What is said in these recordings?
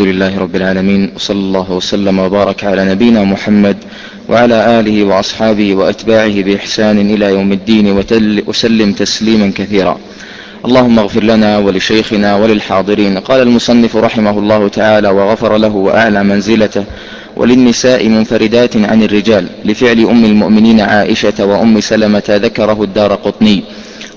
الحمد لله رب العالمين وصلى الله وسلم وبارك على نبينا محمد وعلى آله وأصحابه وأتباعه بإحسان إلى يوم الدين وسلم تسليما كثيرا. اللهم اغفر لنا ولشيخنا وللحاضرين. قال المصنف رحمه الله تعالى وغفر له وأعلى منزلته وللنساء منفردات عن الرجال لفعل أم المؤمنين عائشة وأم سلمة ذكره الدار قطني.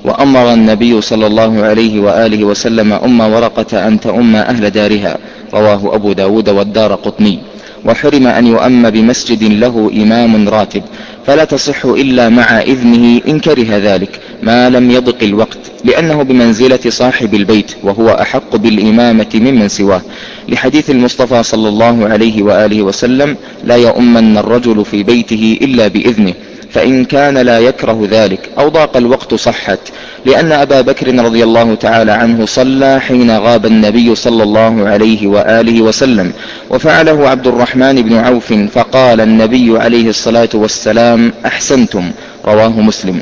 وأمر النبي صلى الله عليه وآله وسلم أم ورقة أن تؤم أهل دارها. رواه أبو داود والدار قطني. وحرم أن يؤم بمسجد له إمام راتب. فلا تصح إلا مع إذنه إن كره ذلك. ما لم يضق الوقت. لأنه بمنزلة صاحب البيت. وهو أحق بالإمامة ممن سواه. لحديث المصطفى صلى الله عليه وآله وسلم لا يؤمن الرجل في بيته إلا بإذنه. فإن كان لا يكره ذلك أو ضاق الوقت صحت. لأن أبا بكر رضي الله تعالى عنه صلى حين غاب النبي صلى الله عليه وآله وسلم وفعله عبد الرحمن بن عوف فقال النبي عليه الصلاة والسلام أحسنتم رواه مسلم.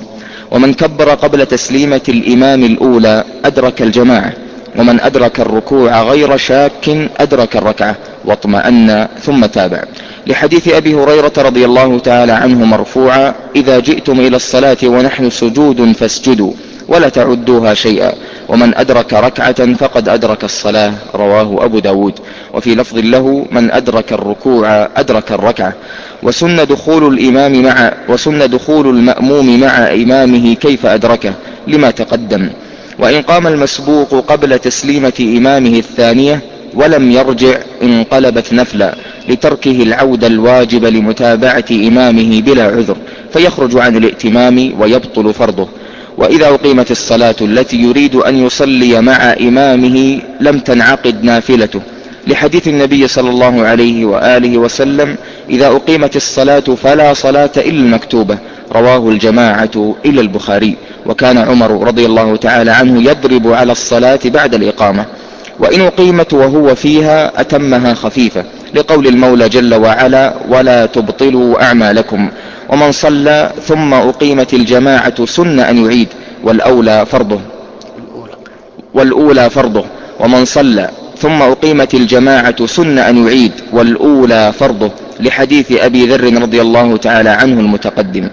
ومن كبر قبل تسليمة الإمام الأولى أدرك الجماعة ومن أدرك الركوع غير شاك أدرك الركعة واطمأن ثم تابع. لحديث أبي هريرة رضي الله تعالى عنه مرفوعا إذا جئتم إلى الصلاة ونحن سجود فاسجدوا. ولا تعدوها شيئا. ومن أدرك ركعة فقد أدرك الصلاة. رواه أبو داود. وفي لفظ له من أدرك الركوع أدرك الركعة. وسن دخول الإمام مع وسن دخول المأموم مع إمامه كيف أدركه؟ لما تقدم. وإن قام المسبوق قبل تسليمة إمامه الثانية ولم يرجع انقلبت نفلا لتركه العود الواجب لمتابعة إمامه بلا عذر. فيخرج عن الائتمام ويبطل فرضه. وإذا أقيمت الصلاة التي يريد أن يصلي مع إمامه لم تنعقد نافلته. لحديث النبي صلى الله عليه وآله وسلم إذا أقيمت الصلاة فلا صلاة إلا المكتوبة. رواه الجماعة إلى البخاري. وكان عمر رضي الله تعالى عنه يضرب على الصلاة بعد الإقامة. وإن أقيمت وهو فيها أتمها خفيفة. لقول المولى جل وعلا ولا تبطلوا أعمالكم. ومن صلى ثم أقيمت الجماعة سن أن يعيد والأولى فرضه. والأولى فرضه. ومن صلى ثم أقيمت الجماعة سن أن يعيد والأولى فرضه. لحديث أبي ذر رضي الله تعالى عنه المتقدم.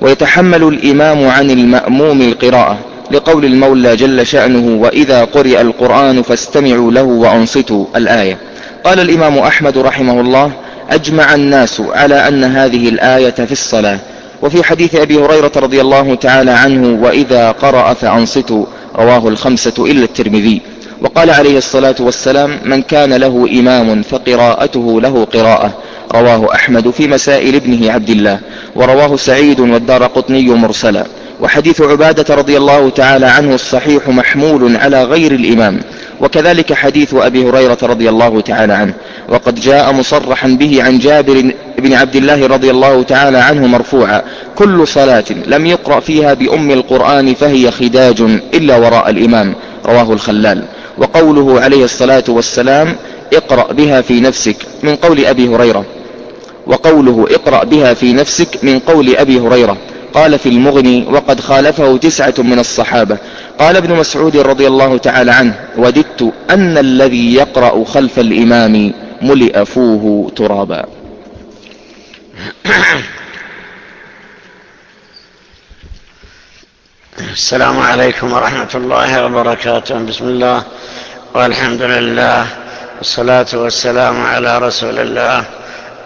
ويتحمل الإمام عن المأموم القراءة لقول المولى جل شأنه وإذا قرئ القرآن فاستمعوا له وأنصتوا الآية قال الإمام أحمد رحمه الله أجمع الناس على أن هذه الآية في الصلاة. وفي حديث أبي هريرة رضي الله تعالى عنه وإذا قرأ فأنصتوا رواه الخمسة إلا الترمذي. وقال عليه الصلاة والسلام من كان له إمام فقراءته له قراءة. رواه أحمد في مسائل ابنه عبد الله. ورواه سعيد والدار قطني مرسلا. وحديث عبادة رضي الله تعالى عنه الصحيح محمول على غير الإمام وكذلك حديث أبي هريرة رضي الله تعالى عنه وقد جاء مصرحا به عن جابر بن عبد الله رضي الله تعالى عنه مرفوعا كل صلاة لم يقرأ فيها بأم القرآن فهي خداج إلا وراء الإمام رواه الخلال. وقوله عليه الصلاة والسلام اقرأ بها في نفسك من قول أبي هريرة. وقوله اقرأ بها في نفسك من قول أبي هريرة. قال في المغني وقد خالفه تسعة من الصحابة. قال ابن مسعود رضي الله تعالى عنه وددت أن الذي يقرأ خلف الإمام ملئ فوه ترابا. السلام عليكم ورحمة الله وبركاته. بسم الله والحمد لله والصلاة والسلام على رسول الله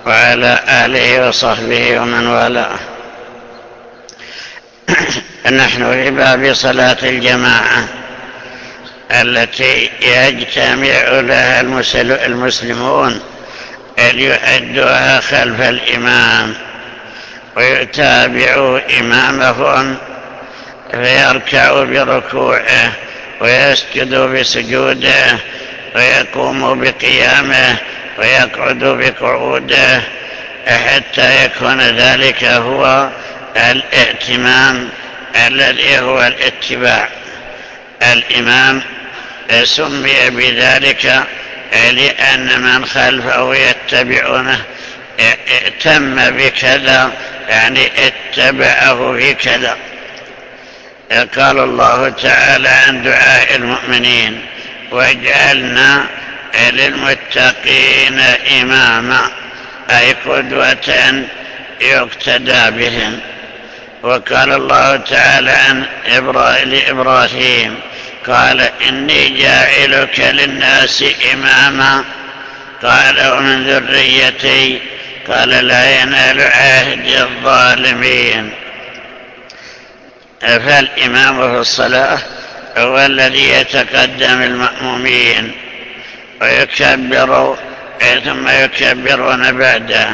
وعلى آله وصحبه ومن والاه. نحن في باب صلاة الجماعة التي يجتمع لها المسلمون ليؤدوها خلف الإمام ويتابعوا إمامهم فيركع بركوعه ويسجد بسجوده ويقوم بقيامه ويقعد بقعوده حتى يكون ذلك هو الائتمام الذي هو الاتباع الإمام سمي بذلك لأن من خلفه يتبعونه ائتم بكذا يعني اتبعه في كذا. قال الله تعالى عن دعاء المؤمنين واجعلنا للمتقين إماما أي قدوة يقتدى بهم وقال الله تعالى عن إبراهيم قال إني جاعلك للناس إماما. قال ومن ذريتي. قال لا ينال عهد الظالمين. فالإمام في الصلاة؟ هو الذي يتقدم المأمومين ويكبر ثم يكبرون بعده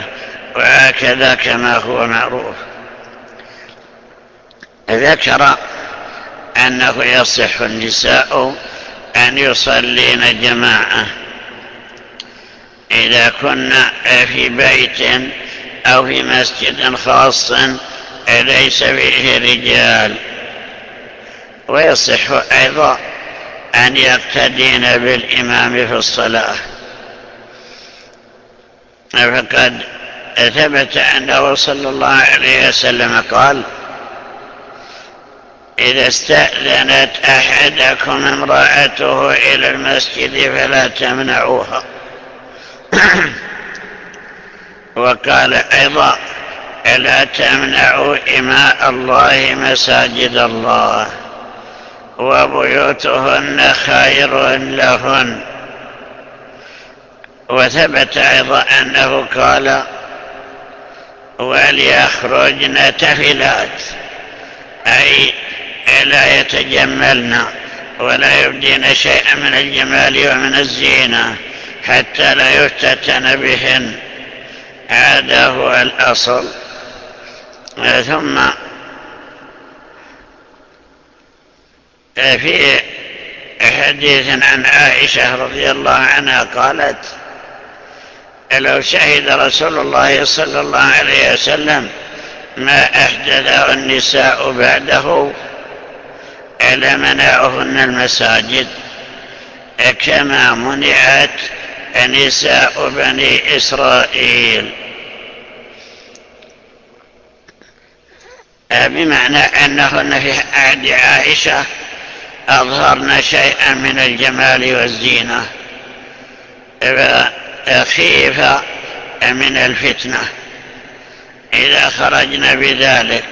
وهكذا كما هو معروف. ذكر أنه يصح النساء أن يصلين جماعة. إذا كنا في بيت أو في مسجد خاص ليس فيه رجال. ويصح أيضا أن يقتدين بالإمام في الصلاة. فقد ثبت أنه صلى الله عليه وسلم قال إذا استأذنت أحدكم امرأته إلى المسجد فلا تمنعوها. وقال أيضا لا تمنعوا إماء الله مساجد الله وبيوتهن خير لهن. وثبت أيضا أنه قال وليخرجن تفلات. أي لا يتجملن ولا يبدين شيئا من الجمال ومن الزينة حتى لا يفتتن بهن. هذا هو الأصل. ثم في حديث عن عائشة رضي الله عنها قالت لو شهد رسول الله صلى الله عليه وسلم ما أحدثه النساء بعده لمنعهن المساجد. كما منعت نساء بني إسرائيل. بمعنى أنهن في عهد عائشة أظهرن شيئا من الجمال والزينة. خيف من الفتنة. إذا خرجنا بذلك.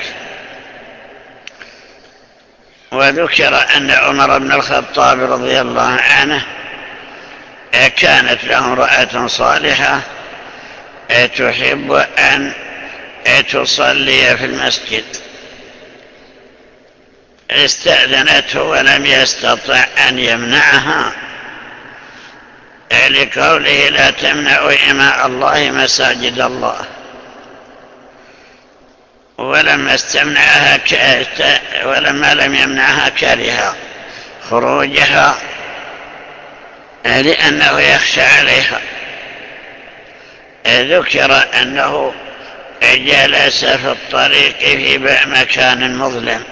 وذكر أن عمر بن الخطاب رضي الله عنه كانت له امرأة صالحة تحب أن تصلي في المسجد. استأذنته ولم يستطع أن يمنعها. لقوله لا تمنعوا إماء الله مساجد الله. ولما استمنعها ك... ولما لم يمنعها كره خروجها لأنه يخشى عليها. ذكر أنه جلس في الطريق في مكان مظلم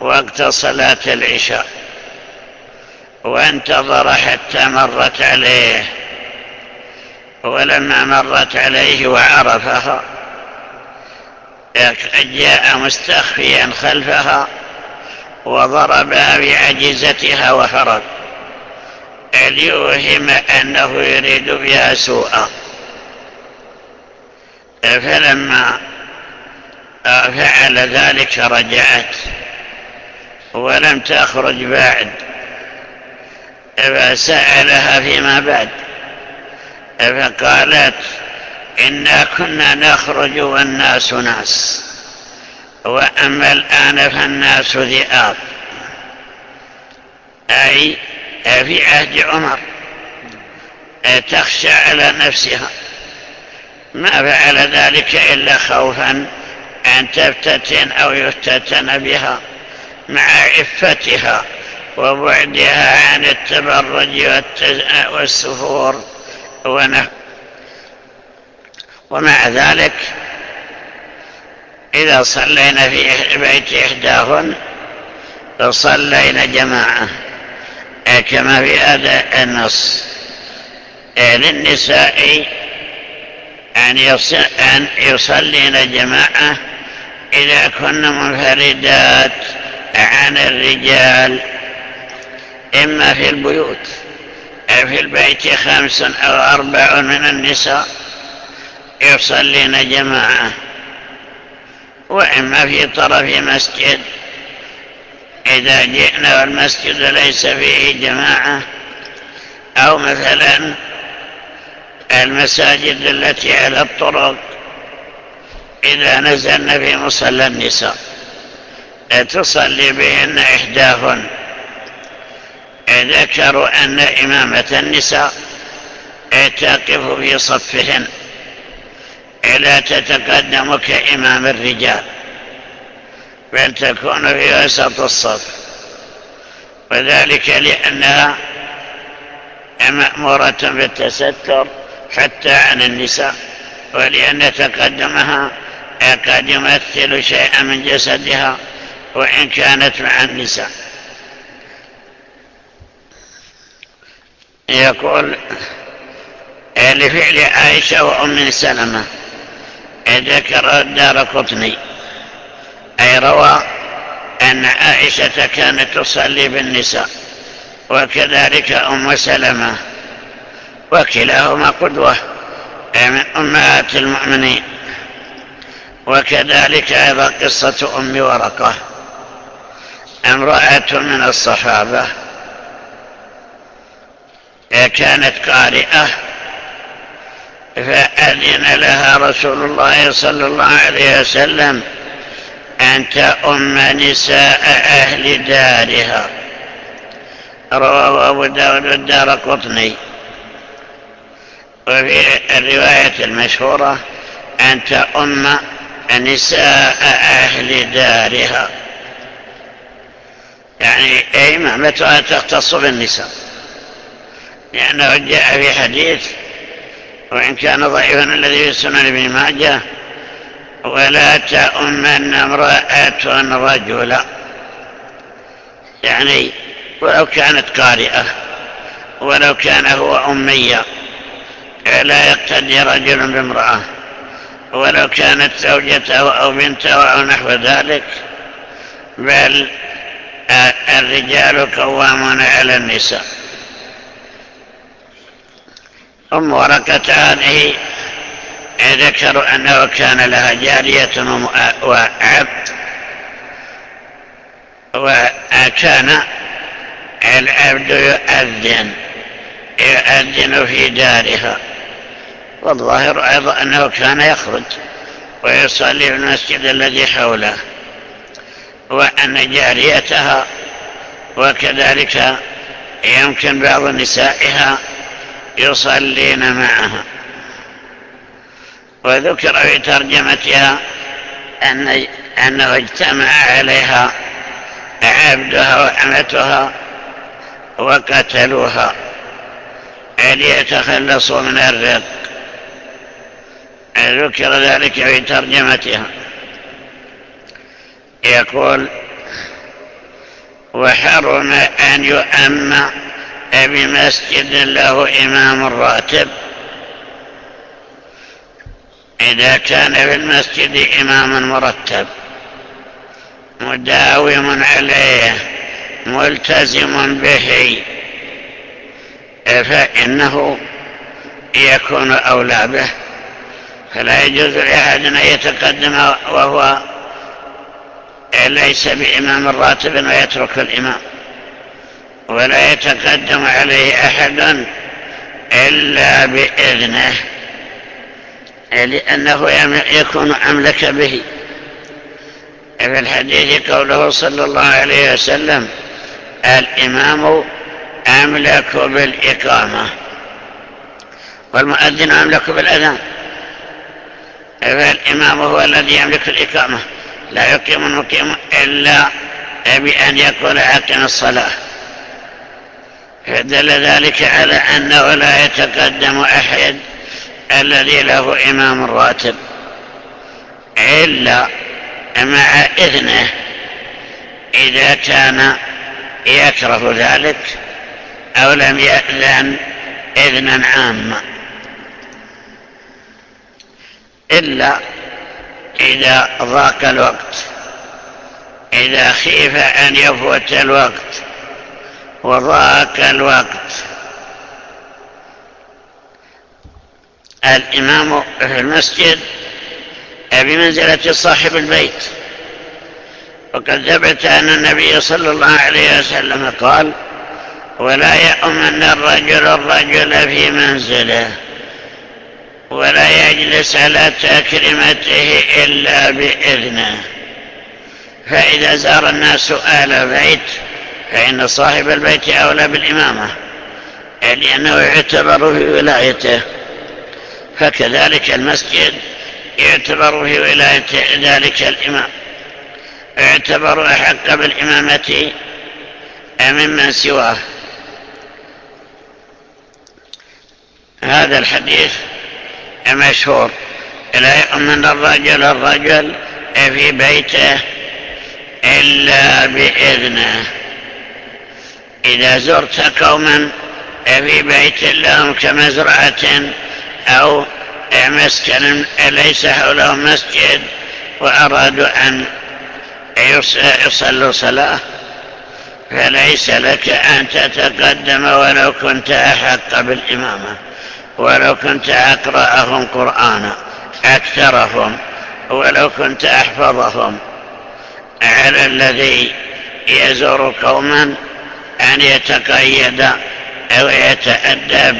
وقت صلاة العشاء وانتظر حتى مرت عليه. ولما مرت عليه وعرفها جاء مستخفيا خلفها وضربها بعجزتها وهرب ليوهم أنه يريد بها سوءا. فلما فعل ذلك رجعت ولم تخرج بعد. فسألها فيما بعد. فقالت إنا كنا نخرج والناس ناس. وأما الآن فالناس ذئاب. أي في عهد عمر. تخشى على نفسها. ما فعل ذلك إلا خوفا أن تفتتن أو يفتتن بها مع عفتها وبعدها عن التبرج والسفور ونحو. ومع ذلك إذا صلينا في بيت إحداهن صلينا جماعة كما في هذا النص للنساء أن يصلين جماعة إذا كن منفردات عن الرجال إما في البيوت في البيت خمس أو أربع من النساء. يصلين جماعة. وإما في طرف مسجد. إذا جئنا والمسجد ليس فيه جماعة. أو مثلا المساجد التي على الطرق. إذا نزلنا في مصلى النساء. تصلي بهن إحداهن. ذكروا أن إمامة النساء تقف في صفهن. لا تتقدم كإمام الرجال بل تكون في وسط الصف. وذلك لأنها مأمورة بالتستر حتى عن النساء ولأن تقدمها قد يمثل شيئا من جسدها وإن كانت مع النساء. يقول لفعل عائشة وأم سلمة ذكر الدار قطني أي روى أن عائشة كانت تصلي بالنساء وكذلك أم سلمة وكلاهما قدوة من أمهات المؤمنين وكذلك أيضا قصة أم ورقة. امرأة من الصحابة كانت قارئة فأذن لها رسول الله صلى الله عليه وسلم أن تأم نساء أهل دارها. رواه أبو داود والدار قطني. وفي الرواية المشهورة أن تأم نساء أهل دارها. يعني إمامتها تختص بالنساء. لأنه جاء في حديث وإن كان ضعيفا الذي في سنن ابن ماجه ولا تأمن امرأة رجلا يعني ولو كانت قارئة ولو كان هو أمية لا يقتدي رجل بامرأة. ولو كانت زوجته أو بنته أو نحو ذلك بل الرجال قوامون على النساء. أم ورقة هذه ذكروا أنه كان لها جارية وعبد وكان العبد يؤذن يؤذن في دارها. والظاهر أيضا أنه كان يخرج ويصلي في المسجد الذي حوله وأن جاريتها وكذلك يمكن بعض نسائها يصلين معها وذكر في ترجمتها أن أنه اجتمع عليها عبدها وأمتها وقتلوها. ليتخلصوا من الرق. ذكر ذلك في ترجمتها. يقول وحرم أن يؤم بمسجد له إمام راتب. إذا كان في المسجد إمام مرتب مداوم عليه ملتزم به فإنه يكون أولى به. فلا يجوز لأحد أن يتقدم وهو ليس بإمام راتب ويترك الإمام. ولا يتقدم عليه أحد إلا بإذنه لأنه يكون أملك به. في الحديث قوله صلى الله عليه وسلم الإمام أملك بالإقامة والمؤذن أملك بالأذان. فالإمام هو الذي يملك الإقامة لا يقيم المقيم إلا بأن يكون أقم الصلاة. فدل ذلك على أنه لا يتقدم أحد الذي له إمام راتب إلا مع إذنه. إذا كان يكره ذلك أو لم يأذن إذنا عاما. إلا إذا ضاق الوقت إذا خيف أن يفوت الوقت. وضاق الوقت. الإمام في المسجد بمنزلة صاحب البيت. وقد ثبت أن النبي صلى الله عليه وسلم قال ولا يؤمن الرجل الرجل في منزله ولا يجلس على تكرمته إلا بإذنه. فإذا زار الناس أهل بيت فإن صاحب البيت أولى بالإمامة لأنه يعتبر في ولايته. فكذلك المسجد يعتبر في ولاية ذلك الإمام. يعتبر أحق بالإمامة ممن سواه. هذا الحديث مشهور. لا يؤمن الرجل الرجل في بيته إلا بإذنه. إذا زرت قوما في بيت لهم كمزرعة أو مسكن ليس حولهم مسجد وأرادوا أن يصلوا صلاة فليس لك أن تتقدم ولو كنت أحق بالإمامة ولو كنت أقرأهم قرآنا أكثرهم ولو كنت أحفظهم. على الذي يزور قوما أن يتقيد أو يتأدب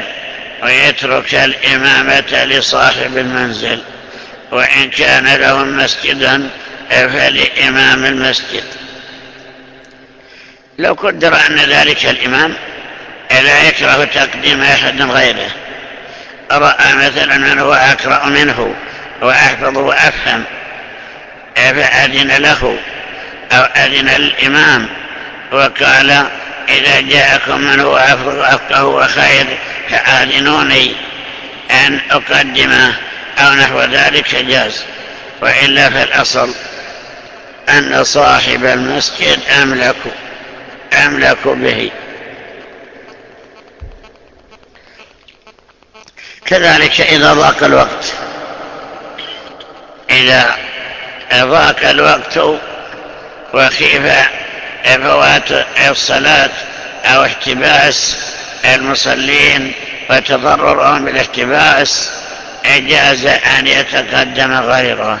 ويترك الإمامة لصاحب المنزل وإن كان لهم مسجدا فلإمام المسجد. لو قدر أن ذلك الإمام لا يكره تقديم أحد غيره. رأى مثلا من هو أقرأ منه وأحفظ وأفهم فأذن له أو أذن الإمام وقال إذا جاءكم من هو أفقه وخير فآذنوني أن أقدمه أو نحو ذلك جاز. وإلا فالأصل أن صاحب المسجد أملك أملك به. كذلك إذا ضاق الوقت. إذا ضاق الوقت وخيف فوات الصلاة أو احتباس المصلين وتضررهم بالاحتباس جاز أن يتقدم غيره.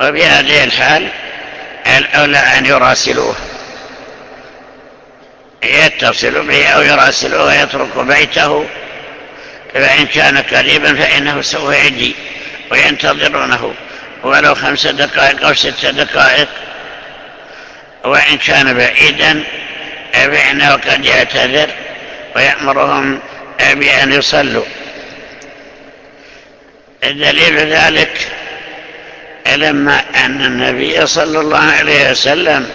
وفي هذه الحال الأولى أن يراسلوه. يتصل به أو يراسلوه ويترك بيته فإن كان قريبا فإنه سوف يجي وينتظرونه. ولو خمس دقائق أو ست دقائق وإن كان بعيدا فإنه قد يعتذر ويأمرهم بأن يصلوا. دليل ذلك لما أن النبي صلى الله عليه وسلم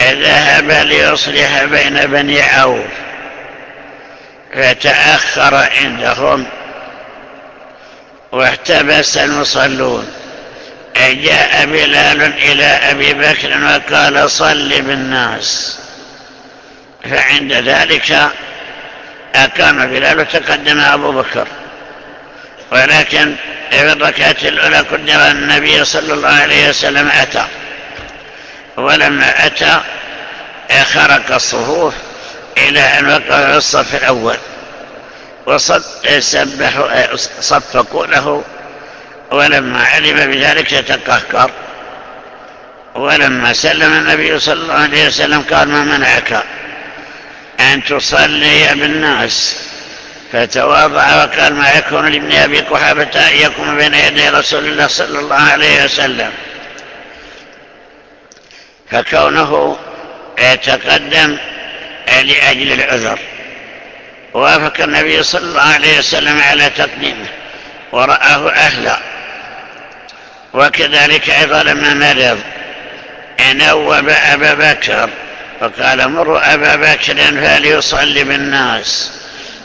ذهب ليصلح بين بني عوف فتأخر عندهم واحتبس المصلون. جاء بلال إلى أبي بكر وقال صل بالناس. فعند ذلك أقام بلال وتقدم أبو بكر. ولكن في الركعة الأولى قدر النبي صلى الله عليه وسلم أتى. ولما أتى خرق الصفوف إلى أن وقع الصف الأول. وصفقوا له ولما علم بذلك تقهقر ولما سلم النبي صلى الله عليه وسلم قال ما منعك أن تصلي بالناس فتواضع وقال ما يكون لابن أبي قحافة أن يكون بين يدي رسول الله صلى الله عليه وسلم. فكونه يتقدم لأجل العذر. وافق النبي صلى الله عليه وسلم على تقديمه. ورآه أهلا. وكذلك أيضا لما مرض نوب أبا بكر فقال مروا أبا بكر فليصلي بالناس.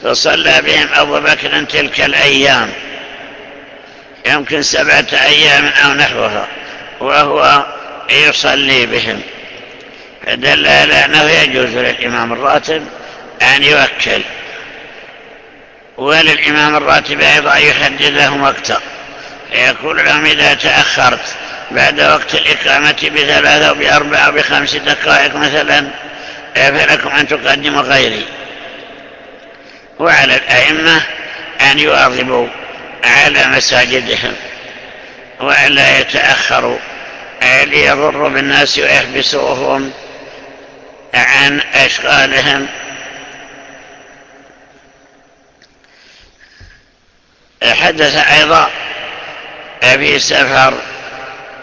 فصلى بهم أبو بكر تلك الأيام يمكن سبعة أيام أو نحوها وهو يصلي بهم. فدل على أنه يجوز للإمام الراتب أن يوكل وللإمام الراتب أيضا يحدد وقتا. يقول لهم إذا تأخرت بعد وقت الإقامة بثلاثة بأربعة بخمس دقائق مثلا فلكم أن تقدموا غيري؟ وعلى الأئمة أن يواظبوا على مساجدهم ولا يتأخروا ليضروا بالناس ويحبسوهم عن أشغالهم. حدث أيضا في سفر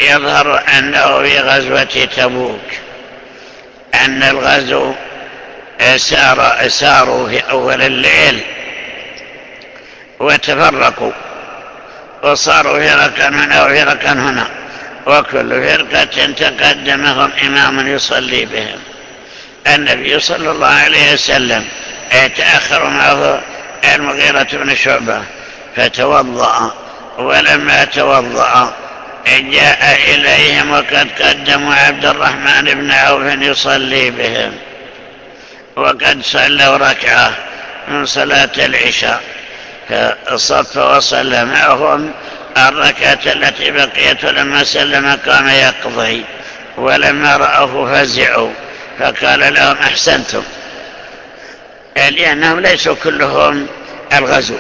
يظهر أنه في غزوة تبوك أن الغزو سار ساروا في أول الليل وتفرقوا وصاروا فرقا هنا وفرقا هنا وكل فرقة تقدمهم إمام يصلي بهم. النبي صلى الله عليه وسلم يتأخر معه المغيرة بن شعبة فتوضأ. ولما توضأ جاء إليهم وقد قدموا عبد الرحمن بن عوف يصلي بهم. وقد صلوا ركعة من صلاة العشاء. فصف وصلى معهم الركعة التي بقيت لما سلم قام يقضي. ولما رأوه فزعوا. فقال لهم أحسنتم. لأنهم ليسوا كلهم الغزو.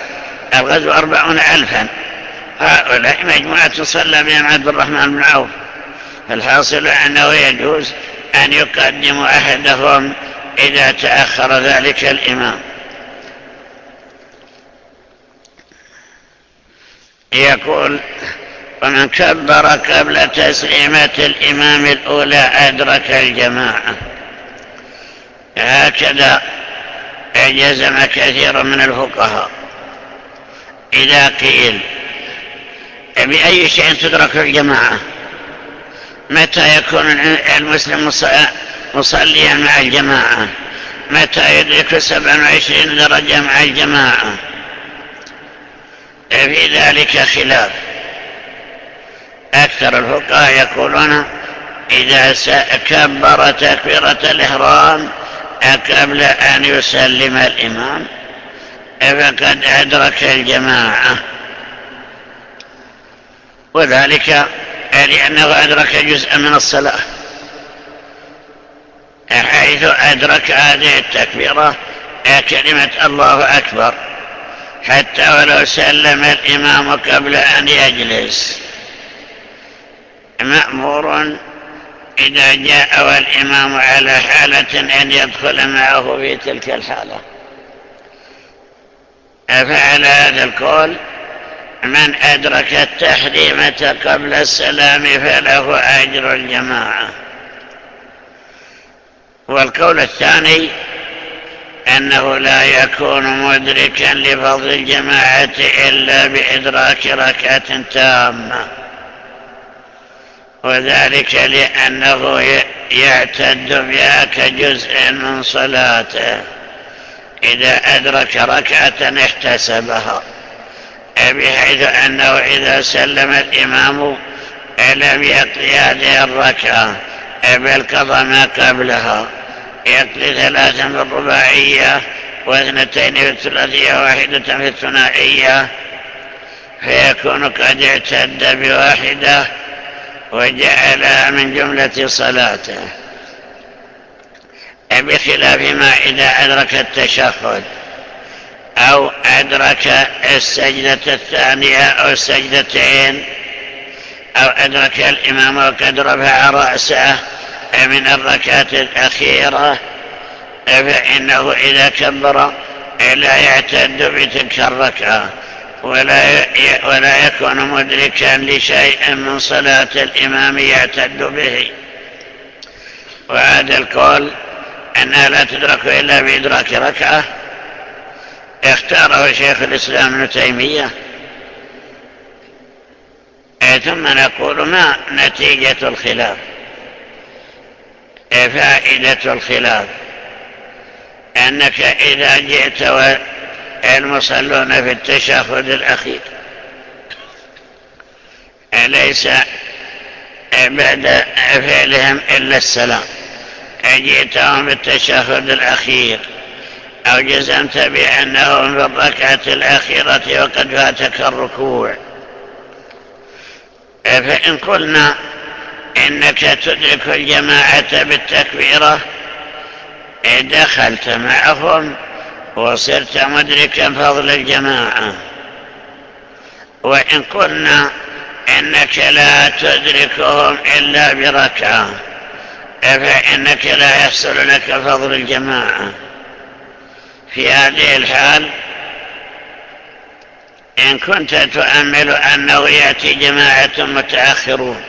الغزو أربعون ألفا. هؤلاء مجموعة صلى بهم عبد الرحمن بن عوف. الحاصل أنه يجوز أن يقدم أحدهم إذا تأخر ذلك الإمام. يقول ومن كبر قبل تسليمة الإمام الأولى أدرك الجماعة. هكذا جزم كثير من الفقهاء. إذا قيل بأي شيء تدرك الجماعة متى يكون المسلم مصليا مع الجماعة؟ متى يدرك 27 درجة مع الجماعة؟ في ذلك خلاف. أكثر الفقهاء يقولون إذا كبر تكبيرة الإحرام قبل أن يسلم الإمام فقد أدرك الجماعة. وذلك لأنه أدرك جزءا من الصلاة. حيث أدرك هذه التكبيرة كلمة الله أكبر. حتى ولو سلم الإمام قبل أن يجلس. مأمور إذا جاء والإمام على حالة أن يدخل معه في تلك الحالة. فعلى هذا القول؟ من أدرك التحريمة قبل السلام فله أجر الجماعة. والقول الثاني أنه لا يكون مدركا لفضل الجماعة إلا بإدراك ركعة تامة. وذلك لأنه يعتد بها كجزء من صلاته. إذا أدرك ركعة احتسبها. بحيث أنه إذا سلم الإمام لم يقضي هذه الركعة بل قضى ما قبلها. يقضي ثلاثا في الرباعية واثنتين في الثلاثية واحدة في الثنائية. فيكون قد اعتد بواحدة وجعلها من جملة صلاته. بخلاف ما إذا أدرك التشهد. أو أدرك السجدة الثانية أو السجدتين أو أدرك الإمام وقد رفع رأسه من الركعة الأخيرة فإنه إذا كبر لا يعتد بتلك الركعة ولا ولا يكون مدركا لشيء من صلاة الإمام يعتد به. وهذا القول أنها لا تدرك إلا بإدراك ركعة. اختاره شيخ الإسلام ابن تيمية. ثم نقول ما نتيجة الخلاف؟ فائدة الخلاف؟ أنك إذا جئت والمصلون في التشهد الأخير. ليس بعد فعلهم إلا السلام. جئتهم بالتشهد الأخير. أو جزمت بأنهم في الركعة الأخيرة وقد فاتك الركوع. فإن قلنا إنك تدرك الجماعة بالتكبيرة دخلت معهم وصرت مدركا فضل الجماعة. وإن قلنا إنك لا تدركهم إلا بركعة فإنك لا يحصل لك فضل الجماعة. في هذه الحال إن كنت تؤمل أنه يأتي جماعة متأخرون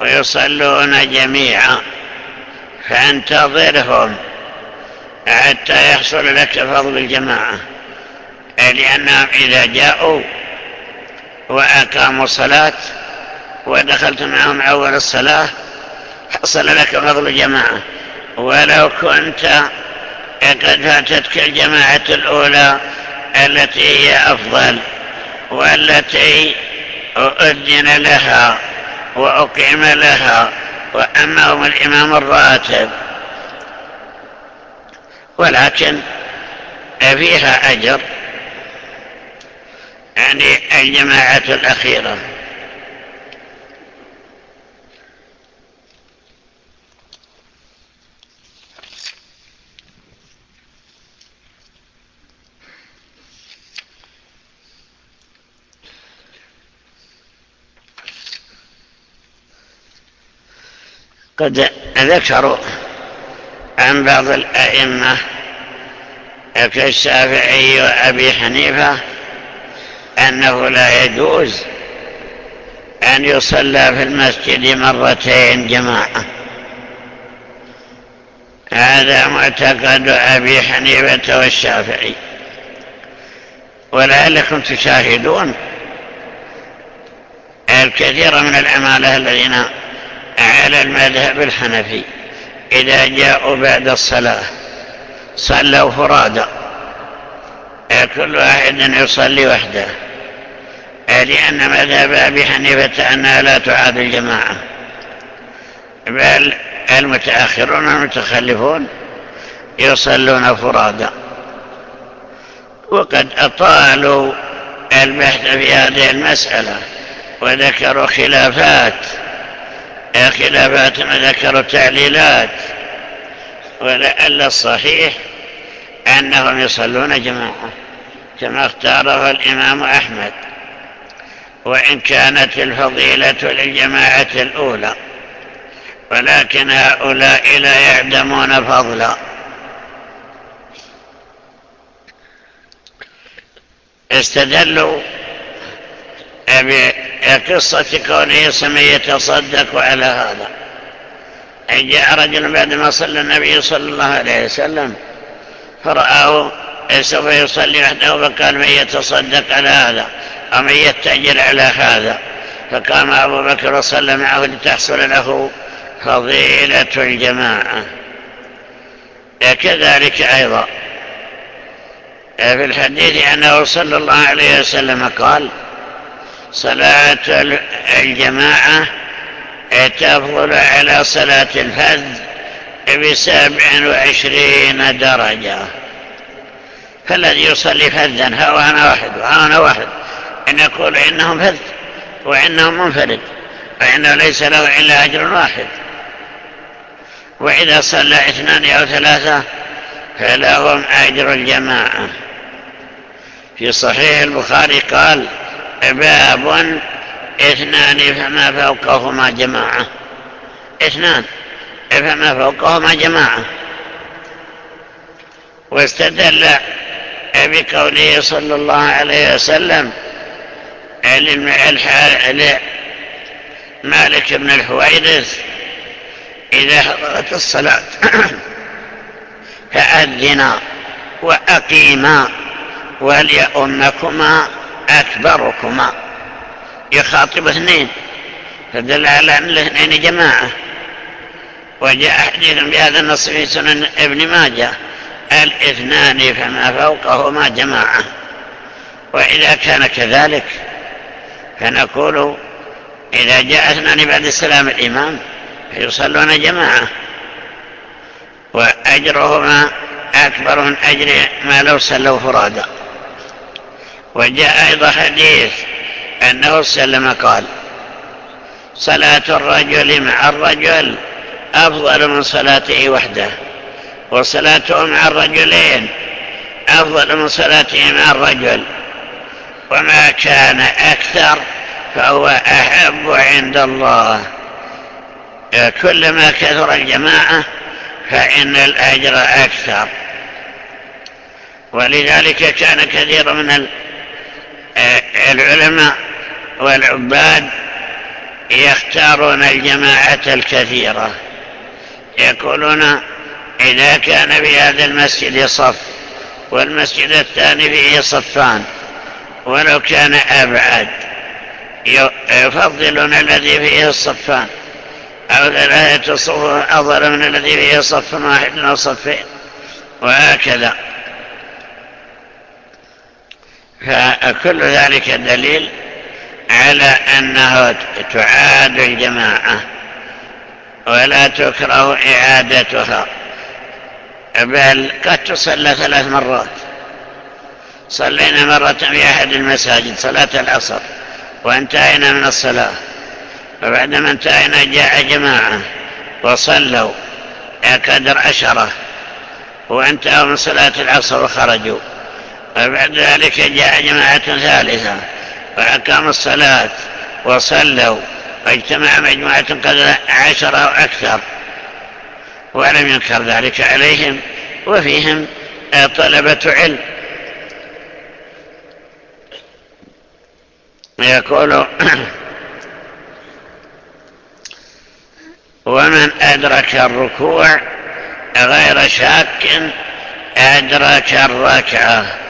ويصلون جميعا فانتظرهم حتى يحصل لك فضل الجماعة لأنهم إذا جاءوا وأقاموا الصلاة ودخلت معهم أول الصلاة حصل لك فضل الجماعة. ولو كنت قد فاتتك الجماعة الأولى التي هي أفضل والتي أؤذن لها وأقيم لها وأنهم الإمام الراتب. ولكن فيها أجر يعني الجماعة الأخيرة. قد ذكروا عن بعض الأئمة كالشافعي وأبي حنيفة أنه لا يجوز أن يصلى في المسجد مرتين جماعة. هذا معتقد أبي حنيفة والشافعي. ولعلكم تشاهدون الكثير من العمالة الذين على المذهب الحنفي. إذا جاءوا بعد الصلاة صلوا فرادا كل واحد يصلي وحده. لأن مذهب أبي حنيفة أنها لا تعاد الجماعة. بل المتأخرون المتخلفون يصلون فرادا وقد أطالوا البحث في هذه المسألة وذكروا خلافات خلافات وذكروا تعليلات ولعل الصحيح أنهم يصلون جماعة كما اختاره الإمام أحمد. وإن كانت الفضيلة للجماعة الأولى ولكن هؤلاء لا يعدمون فضلا. استدلوا بقصة كونه سمي يتصدق على هذا. جاء رجل بعد ما صلى النبي صلى الله عليه وسلم فرآه سوف يصلي وحده فقال من يتصدق على هذا؟ ومن يتأجر على هذا؟ فقام أبو بكر وصلى معه لتحصل له فضيلة الجماعة. كذلك أيضا في الحديث أنه صلى الله عليه وسلم قال صلاة الجماعة تفضل على صلاة الفذ بسبع وعشرين درجة. فالذي يصلي فذا ها أنا واحد وها أنا واحد أن يقول إنهم فذ وإنهم منفرد فإنه ليس له إلا أجر واحد. وإذا صلى اثنان أو ثلاثة فلهم أجر الجماعة. في صحيح البخاري قال باب اثنان فما فوقهما جماعة. اثنان فما فوقهما جماعة. واستدل بقوله صلى الله عليه وسلم مالك بن الحويرث إذا حضرت الصلاة فأذنا وأقيما وليؤمكما أكبركما. يخاطب اثنين فدل على أن الاثنين جماعة. وجاء حديث بهذا النص في سنن ابن ماجه الاثنان فما فوقهما جماعة. وإذا كان كذلك فنقول إذا جاء اثنان بعد السلام الإمام فيصلون جماعة. وأجرهما أكبر من أجر ما لو صلوا فرادا. وجاء أيضا حديث أنه سلم قال صلاة الرجل مع الرجل أفضل من صلاته وحده وصلاته مع الرجلين أفضل من صلاته مع الرجل وما كان أكثر فهو أحب عند الله. كلما كثر الجماعة فإن الأجر أكثر ولذلك كان كثير من العلماء والعباد يختارون الجماعة الكثيرة. يقولون إذا كان في هذا المسجد صف والمسجد الثاني فيه صفان ولو كان أبعد يفضلون الذي فيه الصفان أو ثلاثة صفوف أفضل من الذي فيه صف واحد أو صفين وهكذا. فكل ذلك دليل على أنه تعاد الجماعة ولا تكره إعادتها بل قد تصلى ثلاث مرات. صلينا مرة في أحد المساجد صلاة العصر وانتهينا من الصلاة. وبعدما انتهينا جاء جماعة وصلوا قدر عشرة وانتهوا من صلاة العصر وخرجوا. وبعد ذلك جاء جماعة ثالثة وأقاموا الصلاة وصلوا واجتمع مجموعة قدر عشرة أو أكثر ولم ينكر ذلك عليهم وفيهم طلبة علم. يقول ومن أدرك الركوع غير شاك أدرك الركعة.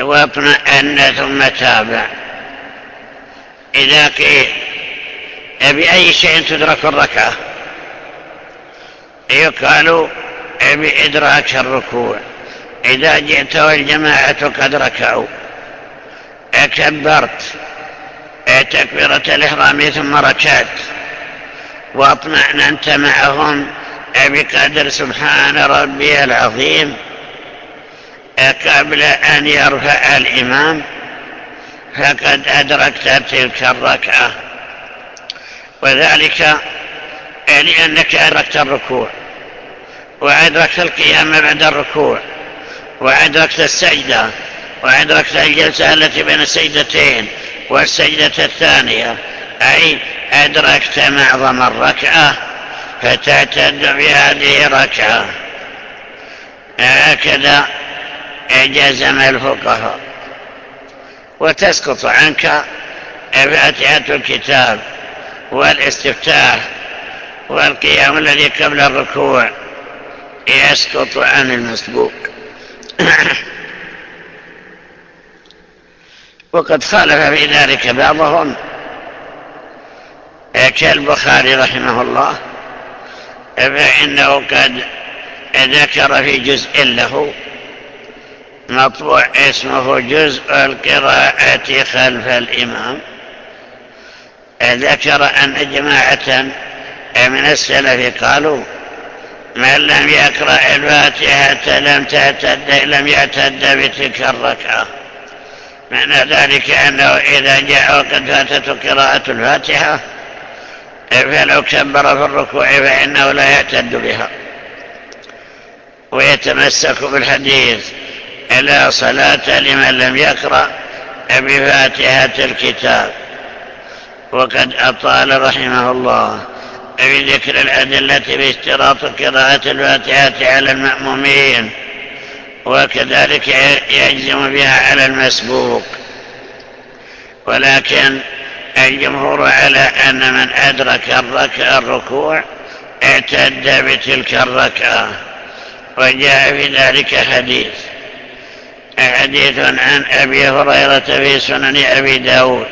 واطمأن ثم تابع. إذا قيل بأي شيء تدرك الركعة؟ يقال بإدراك الركوع. إذا جئت والجماعة قد ركعوا. كبرت تكبيرة الإحرام ثم ركعت. وأطمأننت معهم. بقدر سبحان ربي العظيم. قبل أن يرفع الإمام فقد أدركت تلك الركعة. وذلك لأنك أدركت الركوع وأدركت القيام بعد الركوع وأدركت السجدة وأدركت الجلسة التي بين السجدتين والسجدة الثانية. أي أدركت معظم الركعة فتعتد بهذه ركعة هكذا جزم الفقهاء وتسقط عنك فاتحة الكتاب والاستفتاح والقيام الذي قبل الركوع. يسقط عن المسبوق. وقد خالف في ذلك بعضهم. كالبخاري رحمه الله فإنه قد ذكر في جزء له مطبوع اسمه جزء القراءة خلف الإمام. ذكر أن جماعة من السلف قالوا من لم يقرأ الفاتحة لم, تعتد لم يعتد بتلك الركعة. معنى ذلك أنه إذا جاء وقد فاتت قراءة الفاتحة فلو كبر في الركوع فإنه لا يعتد بها. ويتمسك بالحديث. لا صلاة لمن لم يقرأ بفاتحة الكتاب. وقد أطال رحمه الله في ذكر الأدلة باشتراط قراءة الفاتحة على المأمومين وكذلك يجزم بها على المسبوق. ولكن الجمهور على أن من أدرك الركع الركوع اعتد بتلك الركعة وجاء في ذلك حديث. حديث عن أبي هريرة في سنن أبي داود.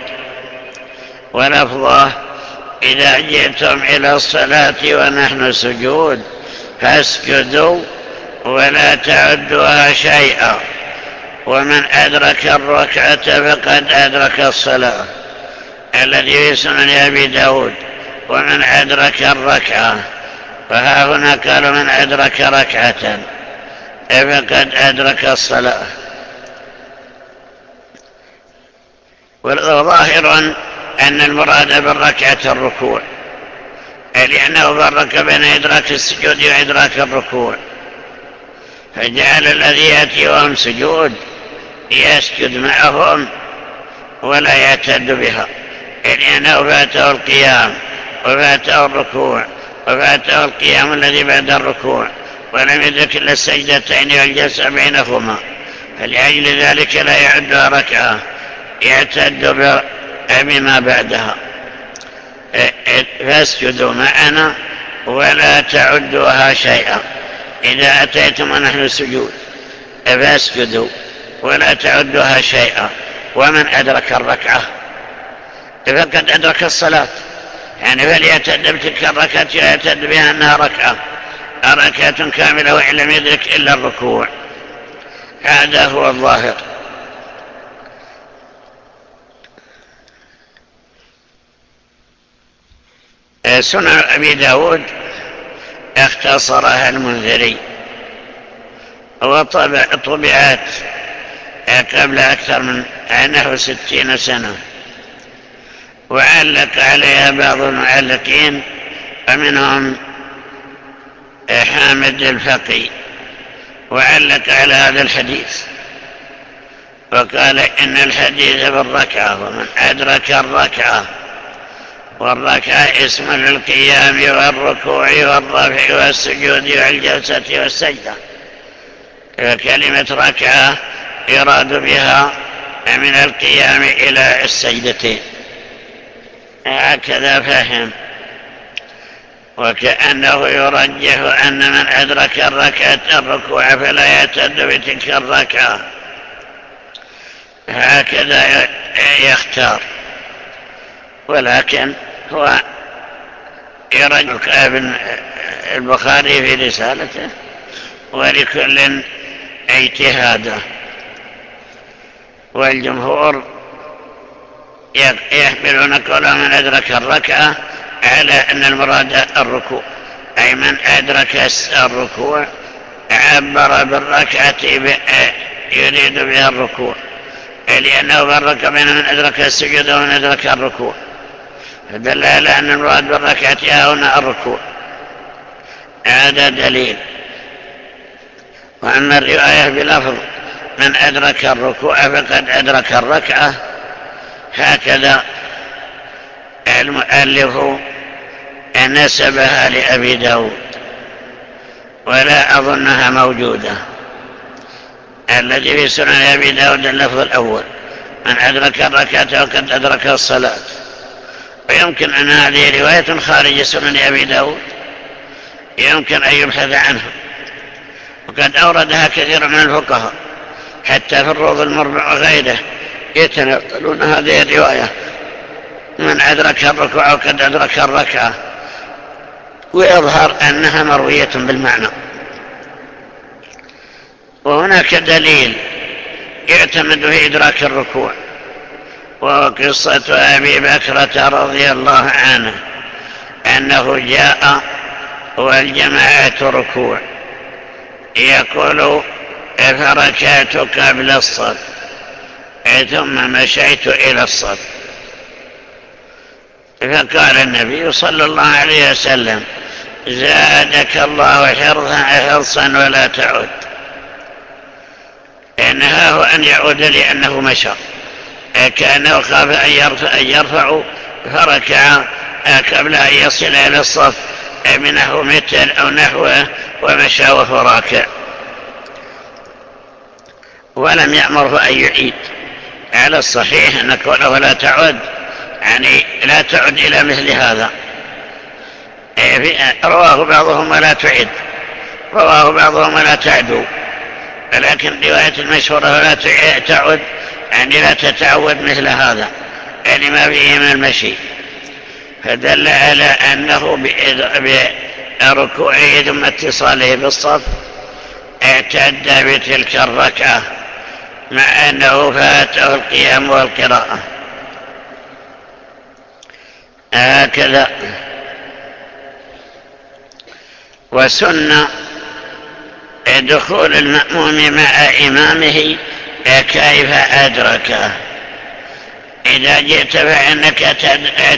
ولفظه إذا جئتم إلى الصلاة ونحن سجود فاسجدوا ولا تعدوها شيئا. ومن أدرك الركعة فقد أدرك الصلاة الذي في سنن أبي داود. ومن أدرك الركعة فها هنا قال من أدرك ركعة فقد أدرك الصلاة. وظاهر أن المراد بالركعة الركوع. لأنه فرق بين إدراك السجود وإدراك الركوع. فجعل الذي يأتي وهم سجود يسجد معهم ولا يعتد بها. لأنه فاته القيام وفاته الركوع وفاته القيام الذي بعد الركوع ولم يدرك إلا السجدتين والجلسة بينهما. فلأجل ذلك لا يعدها ركعة. يعتد بما بعدها. فاسجدوا معنا ولا تعدوها شيئا. إذا أتيتم ونحن السجود فاسجدوا ولا تعدوها شيئا. ومن أدرك الركعة؟ فقد أدرك الصلاة. يعني فليعتد بتلك الركعة ويعتد بها أنها ركعة. ركعة كاملة وإن لم يدرك إلا الركوع. هذا هو الظاهر. سنن أبي داود اختصرها المنذري. وطبعت قبل أكثر من نحو ستين سنة. وعلق عليها بعض المعلقين ومنهم حامد الفقي. وعلق على هذا الحديث. وقال إن الحديث بالركعة ومن أدرك الركعة والركعة اسم للقيام والركوع والرفع والسجود والجلسة والسجدة. كلمة ركعة يراد بها من القيام إلى السجدتين هكذا فهم. وكأنه يرجح أن من أدرك الركعة الركوع فلا يعتد بتلك الركعة. هكذا يختار. ولكن هو يرجح ابن البخاري في رسالته ولكل اجتهاده والجمهور يحملون كل من أدرك الركعة على أن المراد الركوع أي من أدرك الركوع عبر بالركعة يريد بها الركوع لأنه فرق بين من أدرك السجود ومن أدرك الركوع. فدل على أن المراد بالركعة هنا الركوع. هذا دليل. وأما الرواية بلفظ من أدرك الركوع فقد أدرك الركعة هكذا المؤلف نسبها لأبي داود ولا أظنها موجودة. الذي في سنن أبي داود اللفظ الأول من أدرك الركعة وقد أدرك الصلاة. ويمكن أن هذه رواية خارج سنن أبي داود. يمكن أن يبحث عنها. وقد أوردها كثير من الفقهاء. حتى في الروض المربع وغيره يتنقلون هذه الرواية. من أدرك الركوع وقد أدرك الركعة. ويظهر أنها مروية بالمعنى. وهناك دليل يعتمد في إدراك الركوع. وهو قصة أبي بكرة رضي الله عنه أنه جاء والجماعة ركوع. يقول فركعت قبل الصف؟ ثم مشيت إلى الصف. فقال النبي صلى الله عليه وسلم زادك الله حرصا ولا تعد. إنها هو أن يعود لأنه مشى. كأنه خاف أن يرفع, أن يرفع فركع قبل أن يصل إلى الصف منه متر أو نحوه ومشى وهو راكع ولم يأمره أن يعيد. على الصحيح أن قوله لا تعد يعني لا تعد إلى مثل هذا. رواه بعضهم ولا تعد. رواه بعضهم ولا تعدو ولكن رواية المشهورة ولا تعد يعني لا تتعود مثل هذا يعني ما فيه من المشي فدل على أنه بركوعه ثم اتصاله بالصف اعتد بتلك الركعة مع أنه فاته القيام والقراءة. هكذا. وسن دخول المأموم مع إمامه كيف أدركه إذا جئت فإنك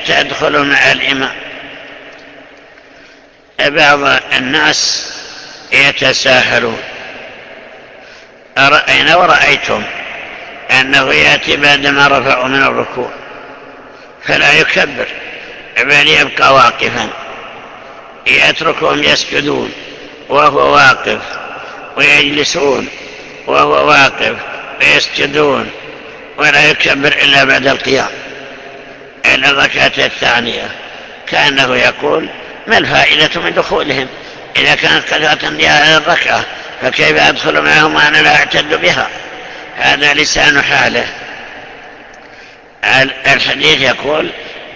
تدخل مع الإمام. بعض الناس يتساهلون. أرأينا ورأيتم أنه يأتي بعدما رفعوا من الركوع. فلا يكبر بل يبقى واقفا. يتركهم يسجدون وهو واقف. ويجلسون وهو واقف. ويسجدون ولا يكبر إلا بعد القيام. إلى الركعة الثانية كأنه يقول ما الفائدة من دخولهم؟ إذا كانت قد أتني الركعة فكيف أدخل معهم وأنا لا أعتد بها؟ هذا لسان حاله. الحديث يقول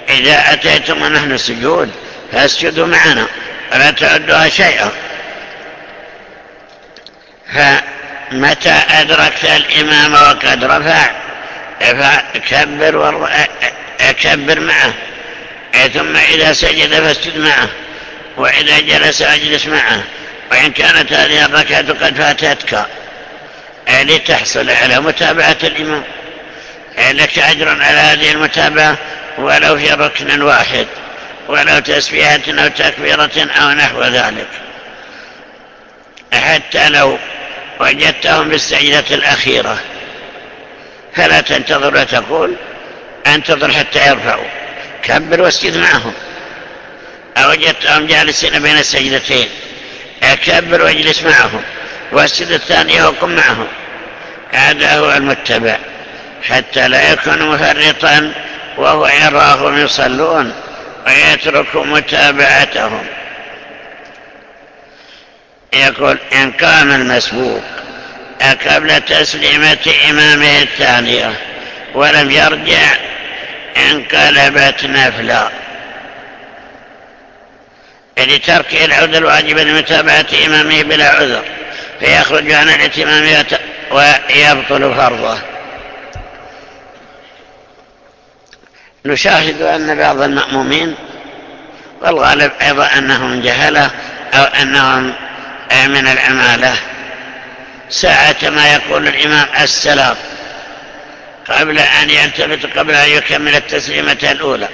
إذا أتيتم ونحن السجود فاسجدوا معنا ولا تعدوها شيئا. فمتى أدركت الإمام وقد رفع؟ فكبر كبر معه. ثم إذا سجد فاسجد معه وإذا جلس أجلس معه. وإن كانت هذه الركعة قد فاتتك. لتحصل على متابعة الإمام. لك أجر على هذه المتابعة ولو في ركن واحد ولو تسبيحة أو تكبيرة أو نحو ذلك. حتى لو وجدتهم بالسجدة الأخيرة. فلا تنتظر وتقول أنتظر حتى يرفعوا. كبر واسجد معهم. أوجدتهم جالسين بين السجدتين أكبر واجلس معهم. واسجد الثانية وقم معهم. هذا هو المتبع حتى لا يكون مفرطا وهو يراهم يصلون ويترك متابعتهم. يقول إن قام المسبوق قبل تسليمة إمامه الثانية ولم يرجع انقلبت نفلا. لترك العود الواجب لمتابعة إمامه بلا عذر فيخرج عن الاتمام ويبطل فرضه. نشاهد أن بعض المأمومين والغالب أيضا أنهم جهلة أو أنهم من العمالة ساعة ما يقول الإمام السلام قبل أن يلتفت قبل أن يكمل التسليمة الأولى.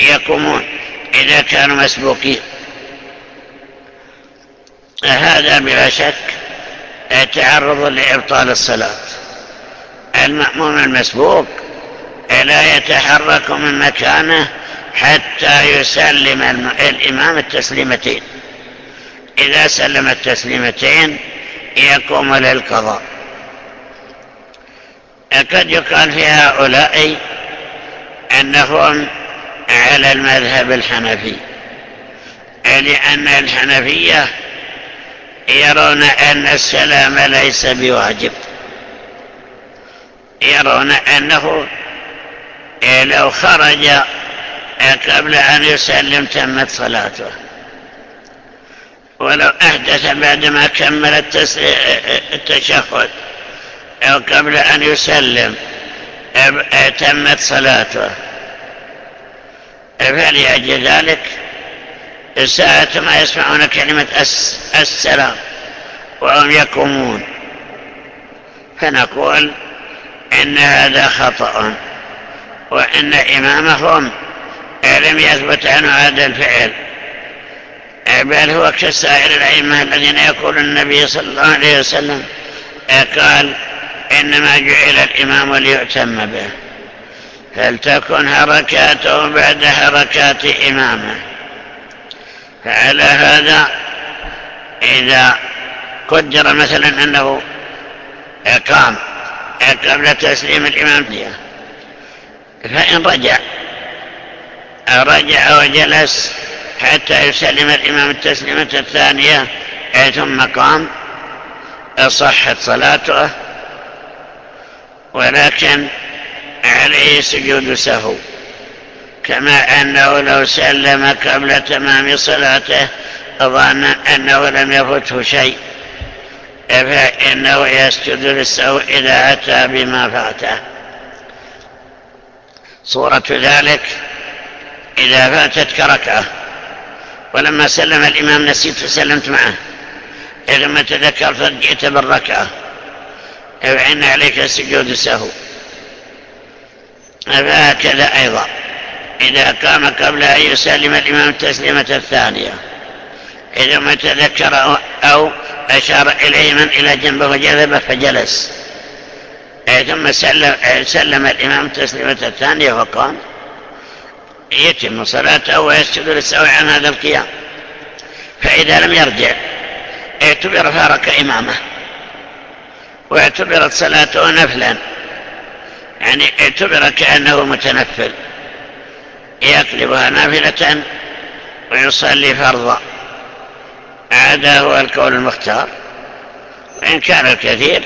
يقومون إذا كانوا مسبوقين. هذا بلا شك تعرض لإبطال الصلاة. المأموم المسبوق لا يتحرك من مكانه حتى يسلم الإمام التسليمتين. إذا سلم التسليمتين يقوم للقضاء. قد يقال في هؤلاء أنهم على المذهب الحنفي لأن الحنفية يرون أن السلام ليس بواجب. يرون أنه لو خرج قبل أن يسلم تمت صلاته. ولو أحدث بعدما كمل التشهد أو قبل أن يسلم تمت صلاته. فلأجل ذلك. ساعة ما يسمعون كلمة السلام وهم يقومون. فنقول إن هذا خطأ وإن إمامهم لم يثبت عنه هذا الفعل. بل هو كسائر الأئمة الذين يقول النبي صلى الله عليه وسلم قال إنما جعل الإمام ليؤتم به. فلتكن حركاته بعد حركات إمامه؟ فعلى هذا إذا قدر مثلا أنه قام قبل تسليم الإمام فإن رجع رجع وجلس حتى يسلم الإمام التسليمة الثانية ثم قام صحت صلاته ولكن عليه سجود سهو. كما أنه لو سلم قبل تمام صلاته ظن أنه لم يفته شيء فإنه يسجد للسهو إذا أتى بما فاته. صورة ذلك إذا فاتتك ركعة. ولما سلم الإمام نسيت فسلمت معه. لما تذكرت جئت بالركعة. فإن عليك سجود سهو. فهكذا أيضا. إذا قام قبل أن يسلم الإمام التسليمة الثانية. إذا ما تذكر أو أشار إليه من إلى جنبه وجذبه فجلس. ثم سلم, سلم الإمام تسليمة الثانية وقام يتم صلاته ويسجد للسوء عن هذا القيام. فإذا لم يرجع اعتبر فارق إمامه. واعتبرت صلاته نفلا. يعني اعتبر كأنه متنفل. يقلبها نافلة ويصلي فرضا. هذا هو القول المختار. وإن كان الكثير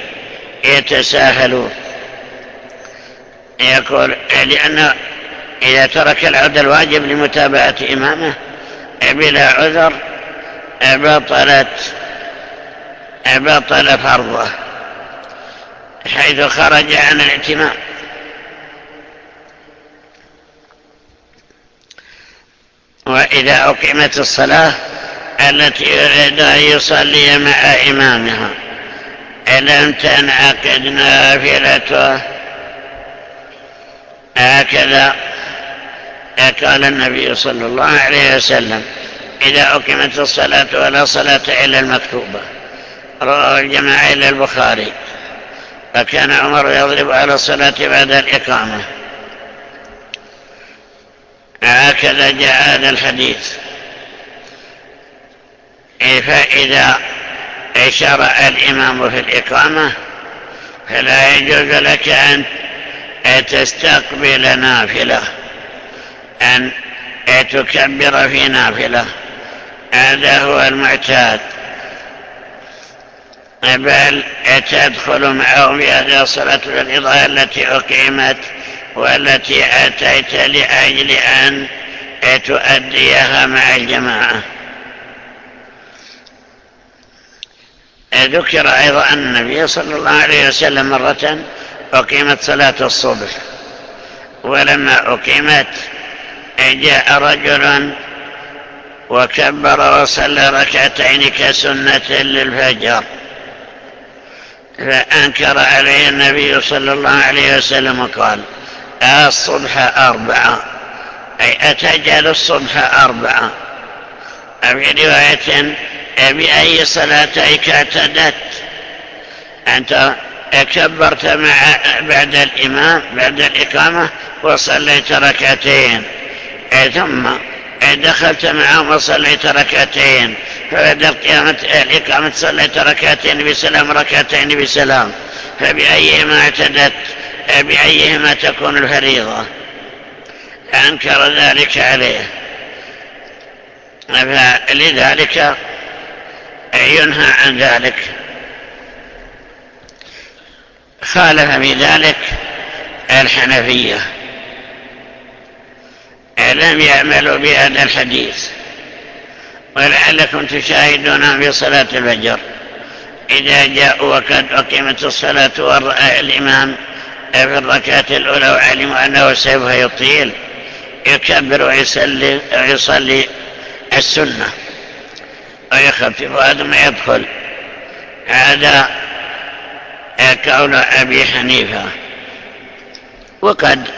يتساهلون. يقول لأنه إذا ترك العود الواجب لمتابعة إمامه بلا عذر بطلت بطل فرضه حيث خرج عن الائتمام وإذا أقيمت الصلاة التي يريد أن يصلي مع إمامها لم تنعقد نافلته هكذا. قال النبي صلى الله عليه وسلم إذا أقيمت الصلاة ولا صلاة إلا المكتوبة. رواه الجماعة إلى البخاري. فكان عمر يضرب على الصلاة بعد الإقامة. هكذا جاء هذا الحديث. فإذا شرع الإمام في الإقامة فلا يجوز لك أن تستقبل نافلة. أن تكبر في نافلة. هذا هو المعتاد. بل تدخل معهم بهذه الصلاة الإضاءة التي أقيمت والتي أتيت لأجل أن تؤديها مع الجماعة. ذكر أيضا أن النبي صلى الله عليه وسلم مرة أقيمت صلاة الصبح. ولما أقيمت جاء رجل وكبر وصلى ركعتين كسنة للفجر فأنكر عليه النبي صلى الله عليه وسلم وقال الصبح أربعة أي أتجل الصبح أربعة. في رواية بأي صلاتيك اعتدت؟ أنت كبرت مع بعد الإمام بعد الإقامة وصليت ركعتين. ثم دخلت معهم وصليت ركعتين. فبعد القيامة الإقامة صليت ركعتين بسلام ركعتين بسلام. فبأيهما اعتدت؟ بأيهما تكون الفريضة؟ أنكر ذلك عليه. فلذلك ينهى عن ذلك. خالف في ذلك الحنفية. لم يعملوا بهذا الحديث؟ ولعلكم تشاهدون في صلاة الفجر. إذا جاءوا وقد أقيمت الصلاة ورأى الإمام في الركعة الأولى وعلموا أنه سوف يطيل يكبر ويصلي, ويصلي السنة. ويخفف هذا ما يدخل. هذا قول أبي حنيفة. وقد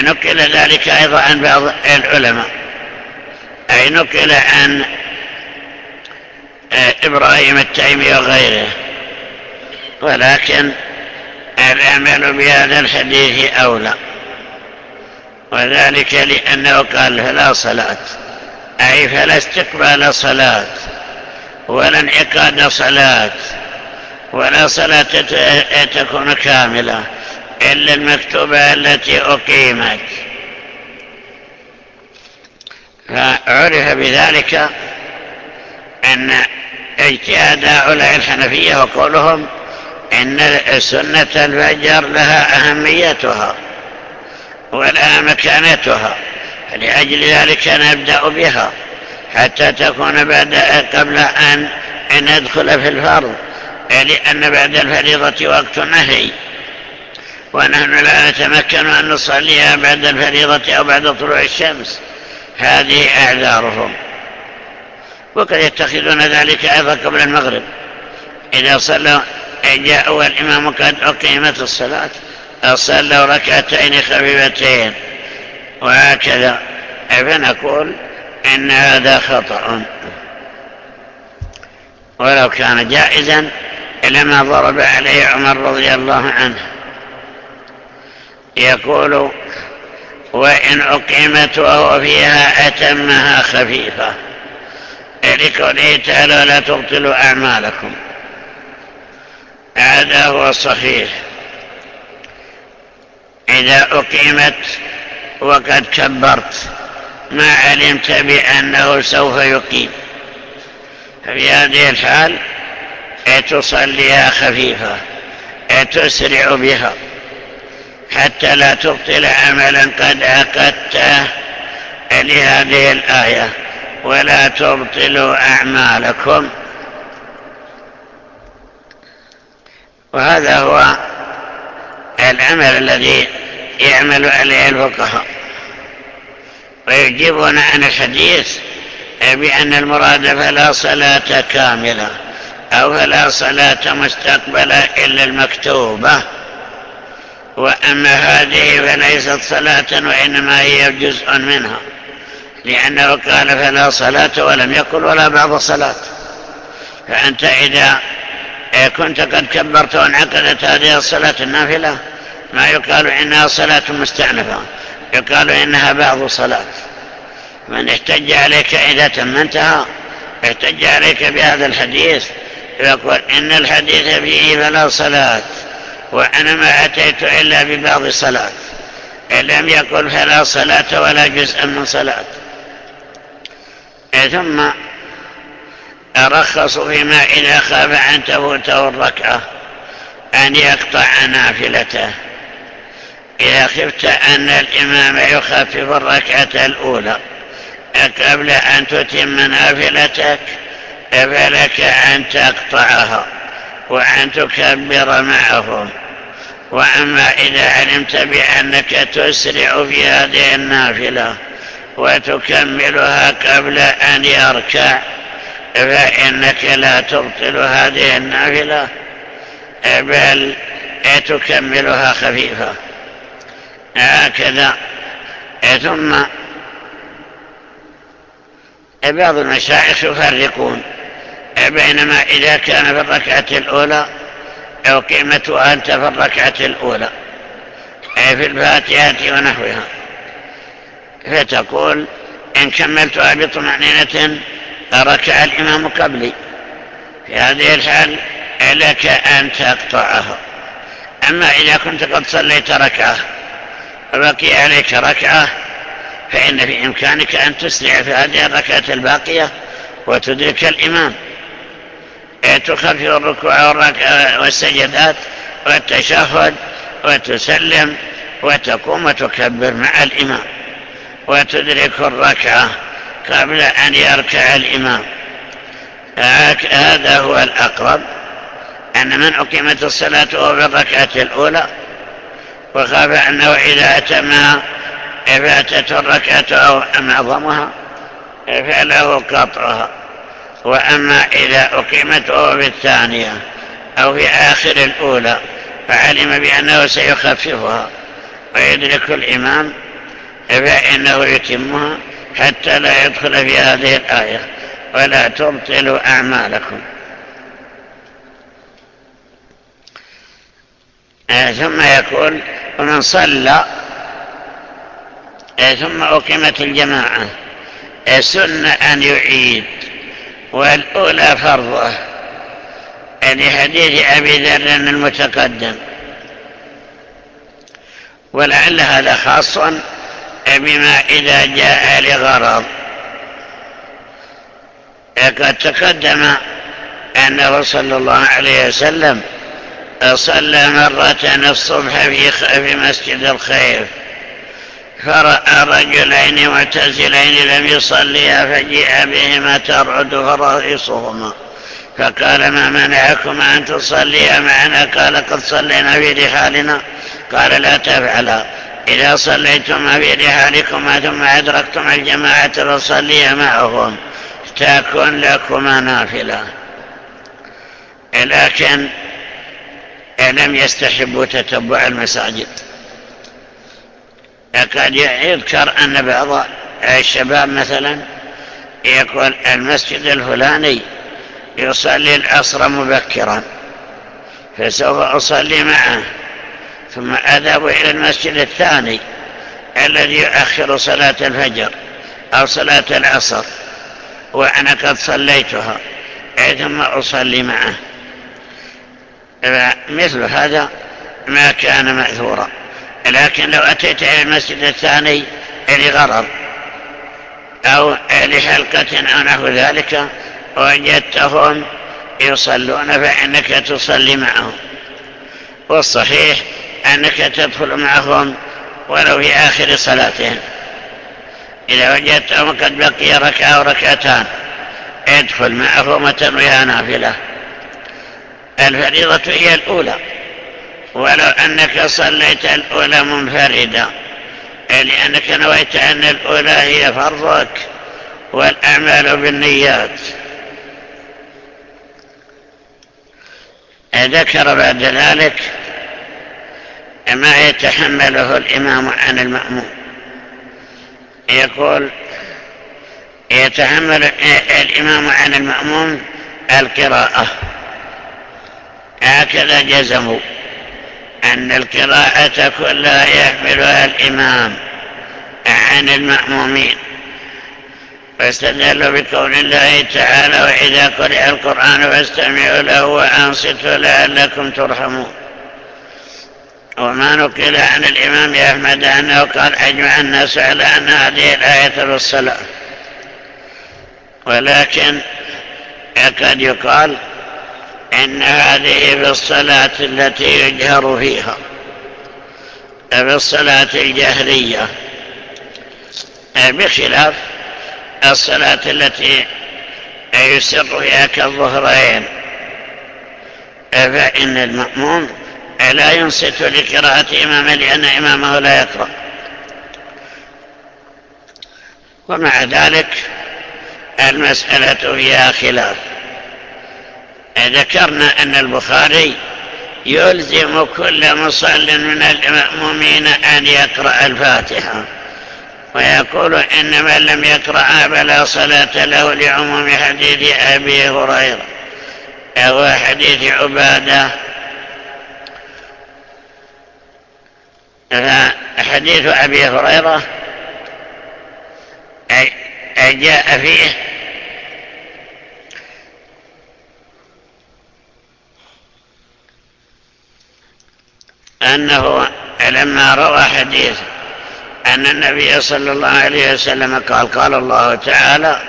نقل ذلك أيضا عن بعض العلماء. أي نقل عن إبراهيم التيمي وغيره. ولكن العمل بهذا الحديث أولى. وذلك لأنه قال فلا صلاة. أي فلا استقبال صلاة. ولا انعقاد صلاة. ولا صلاة تكون كاملة. إلا المكتوبة التي أقيمت. فعرف بذلك أن اجتهاد هؤلاء الحنفية وقولهم إن سنة الفجر لها أهميتها ولها مكانتها لأجل ذلك نبدأ بها حتى تكون بعد قبل أن ندخل في الفرض لأن بعد الفريضة وقت نهي ونحن لا نتمكن أن نصليها بعد الفريضة أو بعد طلوع الشمس. هذه أعذارهم. وقد يتخذون ذلك أيضا قبل المغرب. إذا صلوا جاءوا والإمام قد أقيمت الصلاة صلوا ركعتين خفيفتين. وهكذا. فنقول إن هذا خطأ. ولو كان جائزا لما ضرب عليه عمر رضي الله عنه. يقول وإن أقيمت وهو فيها أتمها خفيفة. لقوله تعالى لا تبطلوا أعمالكم. هذا هو الصحيح. إذا أقيمت وقد كبرت ما علمت بأنه سوف يقيم. في هذه الحال تصليها خفيفة تسرع بها. حتى لا تبطل عملا قد عقدته لهذه الآية. ولا تبطلوا أعمالكم. وهذا هو العمل الذي يعمل عليه الفقهاء. ويجيبون عن الحديث بأن المراد فلا صلاة كاملة أو فلا صلاة مستقبلة إلا المكتوبة. وأما هذه فليست صلاة وإنما هي جزء منها لأنه قال فلا صلاة ولم يقل ولا بعض صلاة. فأنت إذا كنت قد كبرت وانعقدت هذه الصلاة النافلة ما يقال إنها صلاة مستعنفة يقال إنها بعض صلاة. من احتج عليك إذا تمنتها احتج عليك بهذا الحديث يقول إن الحديث فيه فلا صلاة. وأنا ما أتيت إلا ببعض صلاة. لم يقل فلا صلاة ولا جزء من صلاة. ثم أرخص فيما إذا خاف أن تفوته الركعة أن يقطع نافلته. إذا خفت أن الإمام يخفف الركعة الأولى قبل أن تتم نافلتك فلك أن تقطعها. وأن تكبر معهم. وأما إذا علمت بأنك تسرع في هذه النافلة وتكملها قبل أن يركع فإنك لا تبطل هذه النافلة بل تكملها خفيفة. هكذا. ثم بعض المشايخ يفرقون. بينما إذا كان في الركعة الأولى أو قيمة أنت في الركعة الأولى. أي في الفاتحة ونحوها. فتقول إن كملتها بطمأنينة ركع الإمام قبلي. في هذه الحال لك أن تقطعها. أما إذا كنت قد صليت ركعة وبقي عليك ركعة فإن في إمكانك أن تسرع في هذه الركعة الباقية وتدرك الإمام. تخفف الركوع والسجدات والتشهد وتسلم وتقوم وتكبر مع الإمام وتدرك الركعة قبل أن يركع الإمام. هذا هو الأقرب أن من أقيمت الصلاة وهو في الركعة الأولى وخاف أنه إذا أتمها فاتت الركعة أو معظمها فله قطعها. وأما إذا أقيمت وهو في الثانية أو في آخر الأولى فعلم بأنه سيخففها ويدرك الإمام فإنه يتمها حتى لا يدخل في هذه الآية ولا تبطلوا أعمالكم. آه، ثم يقول ومن صلى آه، ثم أقيمت الجماعة آه، سن أن يعيد والأولى فرضه لحديث أبي ذر المتقدم. ولعل هذا خاص بما إذا جاء لغرض. قد تقدم أنه صلى الله عليه وسلم صلى مرة الصبح في مسجد الخير. فرأى رجلين معتزلين لم يصليا فجيء بهما ترعد فرئيسهما فقال ما منعكما أن تصليا معنا؟ قال قد صلينا في رحالنا. قال لا تفعلا. إذا صليتما في رحالكما ثم أدركتم الجماعة فصليا معهم. تكن لكما نافلة. لكن لم يستحبوا تتبع المساجد. قد يذكر أن بعض الشباب مثلا يقول المسجد الفلاني يصلي العصر مبكرا فسوف أصلي معه ثم أذهب إلى المسجد الثاني الذي يؤخر صلاة الفجر أو صلاة العصر وأنا قد صليتها ثم أصلي معه. مثل هذا ما كان مأثورا. لكن لو أتيت إلى المسجد الثاني لغرض أو لحلقة أو نحو ذلك وجدتهم يصلون فإنك تصلي معهم. والصحيح أنك تدخل معهم ولو في آخر صلاتهم. إذا وجدتهم قد بقي ركعة أو ركعتان ادخل معهم وتنويها نافلة. الفريضة هي الأولى. ولو أنك صليت الأولى منفردة لأنك نويت أن الأولى هي فرضك والأعمال بالنيات. ذكر بعد ذلك ما يتحمله الإمام عن المأموم يقول يتحمل الإمام عن المأموم القراءة. هكذا جزموا. أن القراءة كلها يحملها الإمام عن المأمومين. واستدلوا بقول الله تعالى وإذا قرئ القرآن فاستمعوا له وأنصتوا لعلكم ترحمون. وما نقل عن الإمام أحمد أنه قال أجمع الناس على أن هذه الآية بالصلاة ولكن قد يقال إن هذه بالصلاة التي يجهر فيها بالصلاة الجهرية. بخلاف الصلاة التي يسر فيها كالظهرين فإن المأموم لا ينصت لقراءة إمامه لأن إمامه لا يقرأ. ومع ذلك المسألة فيها خلاف. ذكرنا أن البخاري يلزم كل مصل من المأمومين أن يقرأ الفاتحة ويقول إن من لم يقرأ فلا صلاة له لعموم حديث أبي هريرة أو حديث عبادة. حديث أبي هريرة جاء فيه أنه لما روى حديث أن النبي صلى الله عليه وسلم قال قال الله تعالى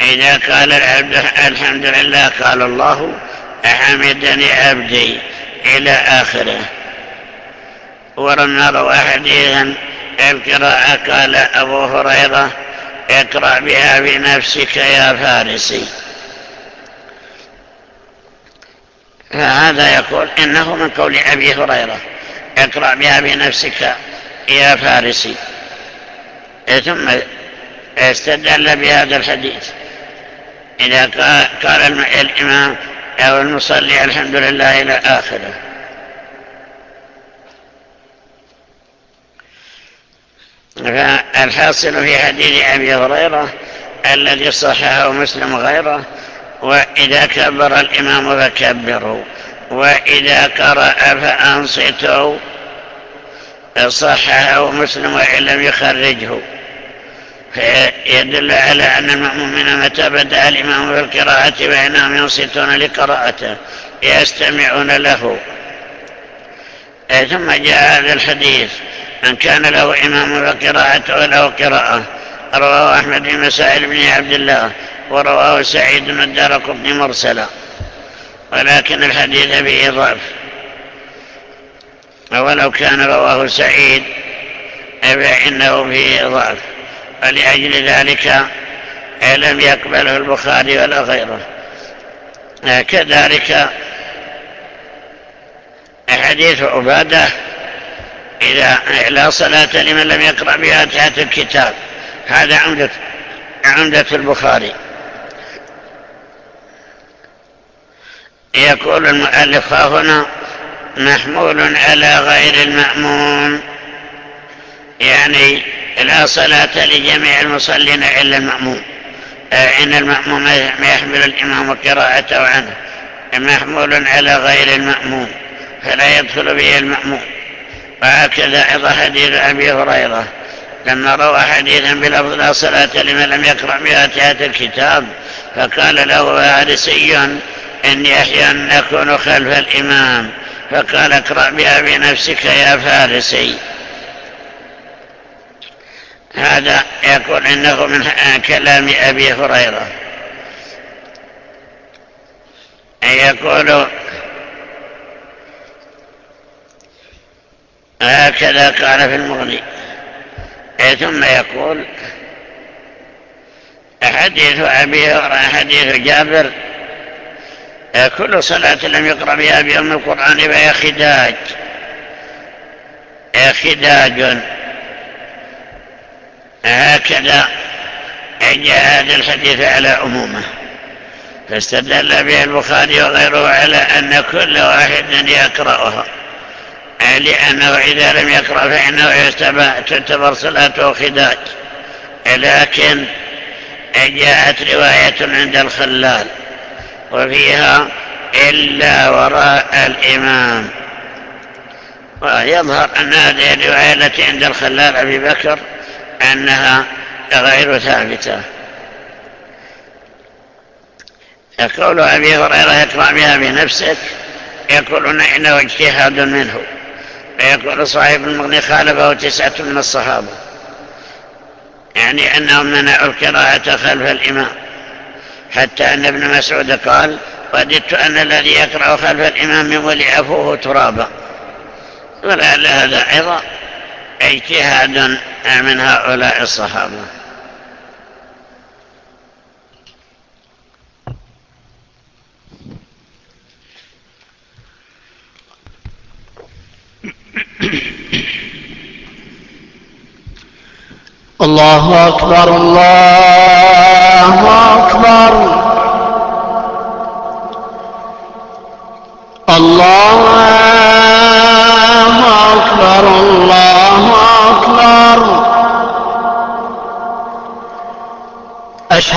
إذا قال العبد الحمد لله قال الله حمدني عبدي إلى آخره. ولما روى حديثا القراءة قال أبو هريرة اقرأ بها بنفسك يا فارسي. فهذا يقول إنه من قول أبي هريرة اقرأ بها بنفسك يا فارسي. ثم استدل بهذا الحديث. إذا قال الإمام أو المصلي الحمد لله إلى آخره. فالحاصل في حديث أبي هريرة الذي صححه مسلم غيره وإذا كبر الإمام فكبروا وإذا قرأ فأنصتوا. صححه مسلم وإن لم يخرجه. فيدل على أن المأمومين متى بدأ الإمام في القراءة فإنهم ينصتون لقراءته يستمعون له. ثم جاء هذا الحديث من كان له إمام فقراءته له قراءة. رواه أحمد بن مسائل بن عبد الله. ورواه سعيد بن الدرق بن مرسلا ولكن الحديث به ضعف. ولو كان رواه سعيد فإنه فيه ضعف. ولأجل ذلك لم يقبله البخاري ولا غيره. كذلك حديث عبادة إذا لا صلاة لمن لم يقرأ بفاتحة الكتاب. هذا عمدة عمدة البخاري. يقول المؤلف هنا محمول على غير المأموم. يعني لا صلاة لجميع المصلين إلا المأموم. إن المأموم يحمل الإمام قراءته عنه. محمول على غير المأموم. فلا يدخل به المأموم. وهكذا أيضا حديث أبي هريرة. لما روى حديثا بلفظ لا صلاة لمن لم يقرأ بفاتحة الكتاب فقال له فارسي إني أحيانا أكون خلف الإمام. فقال اقرأ بها بنفسك يا فارسي. هذا يقول إنه من كلام أبي هريرة. يقول هكذا قال في المغني. ثم يقول حديث أبي هريرة حديث جابر كل صلاة لم يقرأ بها بيوم القرآن فهي خداج. خداج. هكذا جاء هذا الحديث على عمومه فاستدل به البخاري وغيره على أن كل واحد يقرأها. لأنه إذا لم يقرأ فإنه تعتبر صلاته خداج. لكن جاءت رواية عند الخلال. وفيها إلا وراء الإمام. ويظهر أن هذه الرواية التي عند الخلال أبي بكر أنها غير ثابتة. يقول أبي هريرة يقرأ بها بنفسك. يقولون إنه اجتهاد منه. ويقول صاحب المغني خالفه تسعة من الصحابة. يعني أنهم منعوا القراءة خلف الإمام. حتى أن ابن مسعود قال وددت أن الذي يقرأ خلف الإمام يولي أفوه ترابا. ولعل هذا أيضا اجتهاد من هؤلاء الصحابة. الله أكبر الله أكبر الله أكبر الله أكبر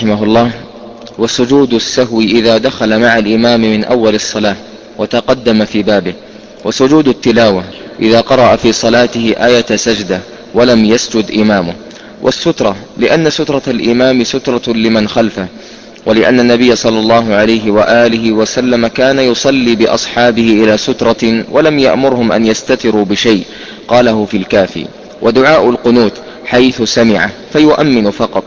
رحمه الله وسجود السهو إذا دخل مع الإمام من أول الصلاة وتقدم في بابه وسجود التلاوة إذا قرأ في صلاته آية سجدة ولم يسجد إمامه والسترة لأن سترة الإمام سترة لمن خلفه ولأن النبي صلى الله عليه وآله وسلم كان يصلي بأصحابه إلى سترة ولم يأمرهم أن يستتروا بشيء قاله في الكافي ودعاء القنوت حيث سمعه فيؤمن فقط.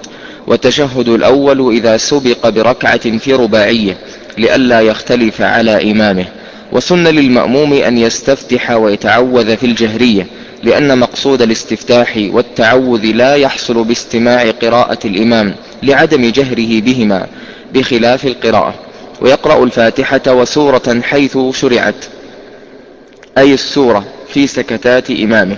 والتشهد الأول إذا سبق بركعة في رباعية لئلا يختلف على إمامه. وسن للمأموم أن يستفتح ويتعوذ في الجهرية لأن مقصود الاستفتاح والتعوذ لا يحصل باستماع قراءة الإمام لعدم جهره بهما بخلاف القراءة. ويقرأ الفاتحة وسورة حيث شرعت أي السورة في سكتات إمامه.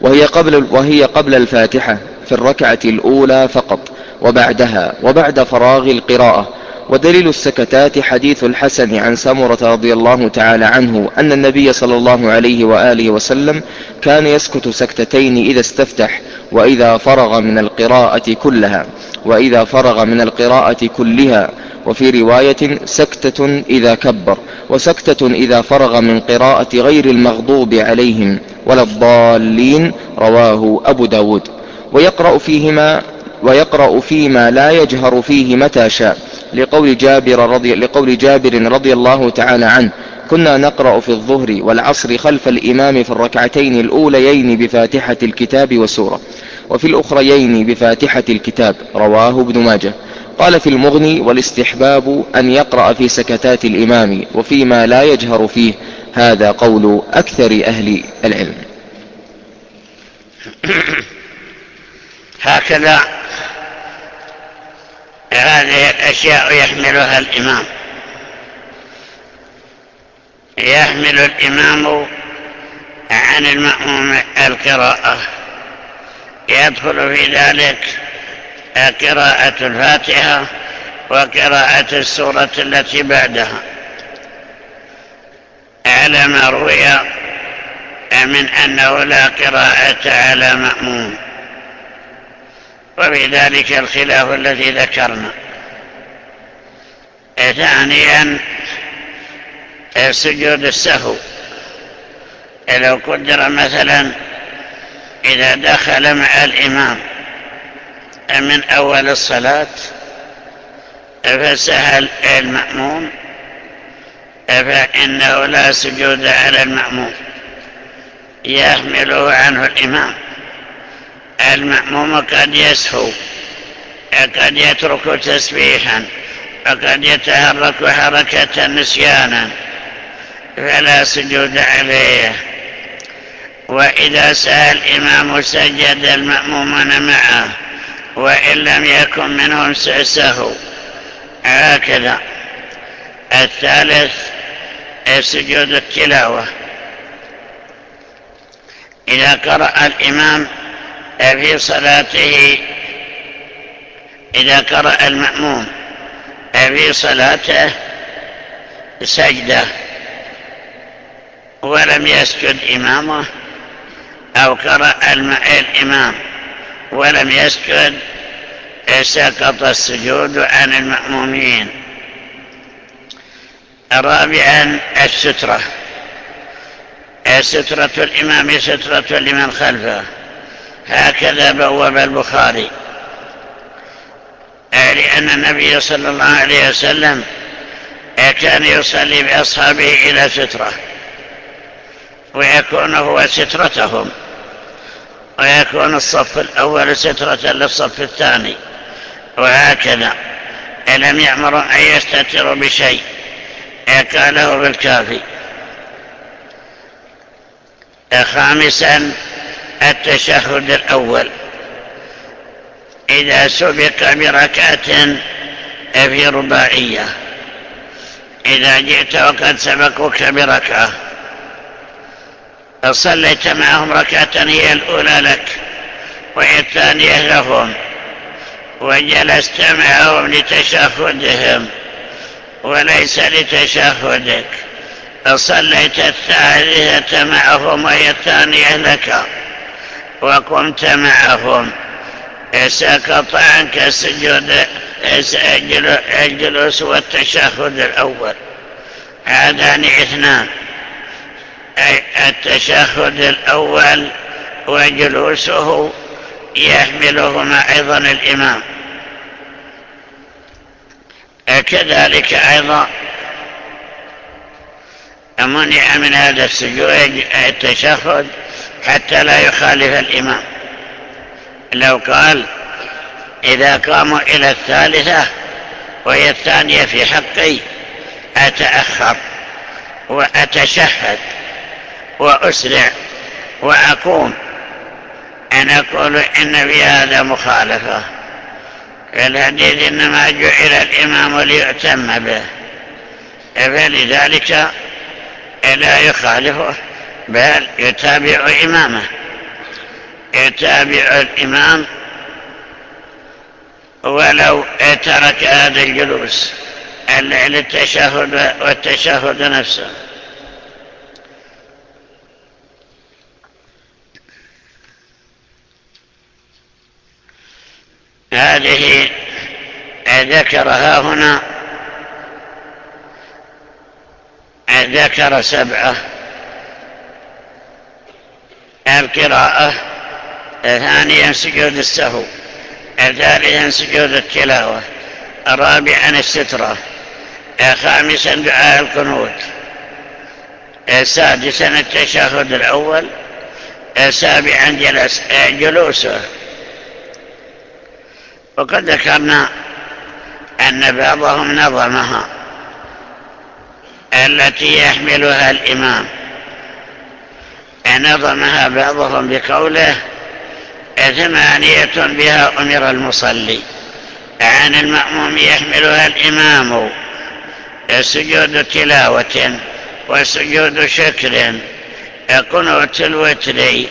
وهي قبل, وهي قبل الفاتحة في الركعة الأولى فقط. وبعدها وبعد فراغ القراءة. ودليل السكتات حديث الحسن عن سمرة رضي الله تعالى عنه أن النبي صلى الله عليه وآله وسلم كان يسكت سكتتين إذا استفتح وإذا فرغ من القراءة كلها وإذا فرغ من القراءة كلها. وفي رواية سكتة إذا كبر وسكتة إذا فرغ من قراءة غير المغضوب عليهم ولا الضالين رواه أبو داود. ويقرأ فيهما ويقرأ فيما لا يجهر فيه متى شاء. لقول جابر رضي, لقول جابر رضي الله تعالى عنه كنا نقرأ في الظهر والعصر خلف الإمام في الركعتين الأوليين بفاتحة الكتاب وسورة وفي الأخريين بفاتحة الكتاب رواه ابن ماجه. قال في المغني والاستحباب أن يقرأ في سكتات الإمام وفيما لا يجهر فيه هذا قول أكثر أهل العلم. هكذا هذه الأشياء يحملها الإمام. يحمل الإمام عن المأموم القراءة. يدخل في ذلك قراءة الفاتحة وقراءة السورة التي بعدها. على ما روي من أنه لا قراءة على مأموم. وبذلك الخلاف الذي ذكرنا. ثانيا سجود السهو. لو قدر مثلا إذا دخل مع الإمام من أول الصلاة فسهل المأموم فإنه لا سجود على المأموم. يحمله عنه الإمام. المأموم قد يسهو قد يترك تسبيحا وقد يتحرك حركة نسيانا فلا سجود عليه. وإذا سأل الإمام سجد المأمومون معه وإن لم يكن منهم سهو هكذا. الثالث سجود التلاوة. إذا قرأ الإمام في صلاته إذا قرأ المأموم في صلاته سجدة ولم يسجد إمامه أو قرأ الإمام ولم يسجد سقط السجود عن المأمومين. رابعا السترة سترة الإمام سترة لمن خلفه. هكذا بوب البخاري. لأن النبي صلى الله عليه وسلم كان يصلي بأصحابه إلى سترة. ويكون هو سترتهم. ويكون الصف الأول سترة للصف الثاني. وهكذا. لم يأمر أن يستتروا بشيء. قاله بالكافي. خامسا التشهد الأول. إذا سبق بركعة في رباعية. إذا جئت وقد سبقوك بركعة. صليت معهم ركعة هي الأولى لك وهي الثانية لهم. وجلست معهم لتشهدهم وليس لتشهدك. صليت الثالثة معهم وهي الثانية لك. وقمت معهم. سقط عنك السجود الجلوس والتشهد الأول. هذان إثنان. التشهد الأول وجلوسه يحملهما أيضا الإمام. كذلك أيضا منع من هذا السجود التشهد حتى لا يخالف الإمام. لو قال إذا قاموا إلى الثالثة وهي الثانية في حقي أتأخر وأتشهد وأسرع وأقوم. أن أقول إن في هذا مخالفة. الحديث إنما جعل الإمام ليؤتم به. فلذلك لا يخالفه. بل يتابع إمامه. يتابع الإمام ولو ترك هذا الجلوس للتشهد والتشهد نفسه. هذه ذكرها هنا ذكر سبعة. القراءة ثانيا سجود السهو ثالثا سجود التلاوة رابعا السترة خامسا دعاء القنوت سادسا التشهد الأول سابعا جلس جلوسه وقد ذكرنا أن بعضهم نظمها التي يحملها الإمام. نظمها بعضهم بقوله ثمانية بها أمر المصلي. عن المأموم يحملها الإمام سجود تلاوة وسجود شكر. قنوت الوتر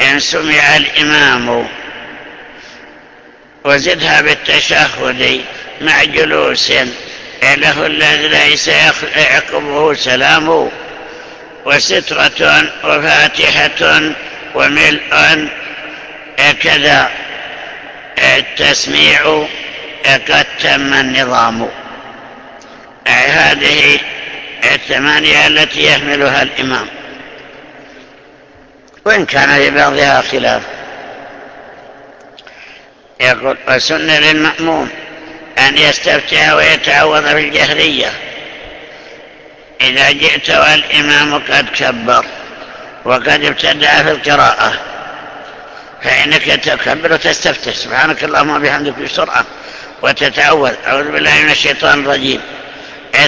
إن سمع الإمام. وزدها بالتشهد مع جلوس. له الذي ليس يعقبه سلام وسترة وفاتحة وملء. كذا التسميع قد تم النظام. هذه الثمانية التي يحملها الإمام. وإن كان في بعضها خلاف. يقول وسن للمأموم أن يستفتح ويتعوذ في الجهرية. إذا جئت والإمام قد كبر وقد ابتدع في القراءة فإنك تكبر وتستفتح. سبحانك اللهم وبحمدك بسرعة وتتعوذ أعوذ بالله من الشيطان الرجيم.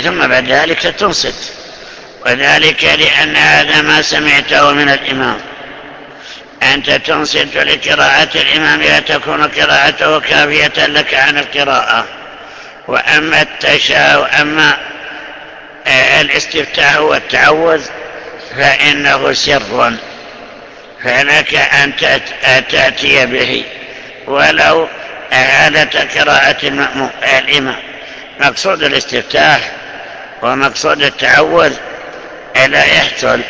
ثم بعد ذلك تنصت. وذلك لأن هذا ما سمعته من الإمام. أنت تنصت لقراءة الإمام وتكون قراءته كافية لك عن القراءة. وأما التشاء وأما الاستفتاح والتعوذ فإنه سر فلك أن تأتي به. ولو أعادة قراءة الإمام. مقصود الاستفتاح ومقصود التعوذ لا يحصل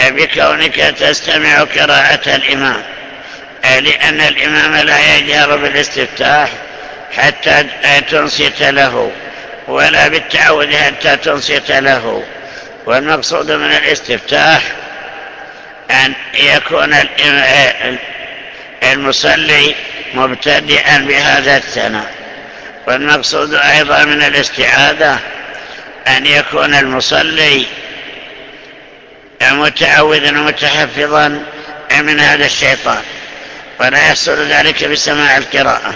بكونك تستمع قراءة الإمام. لأن الإمام لا يجهر بالاستفتاح حتى تنصت له. ولا بالتعود حتى تنصت له. والمقصود من الاستفتاح أن يكون المصلي مبتدئا بهذا الثناء. والمقصود أيضا من الاستعاذة أن يكون المصلي متعوذا ومتحفظا من هذا الشيطان. ولا يحصل ذلك بسماع القراءة.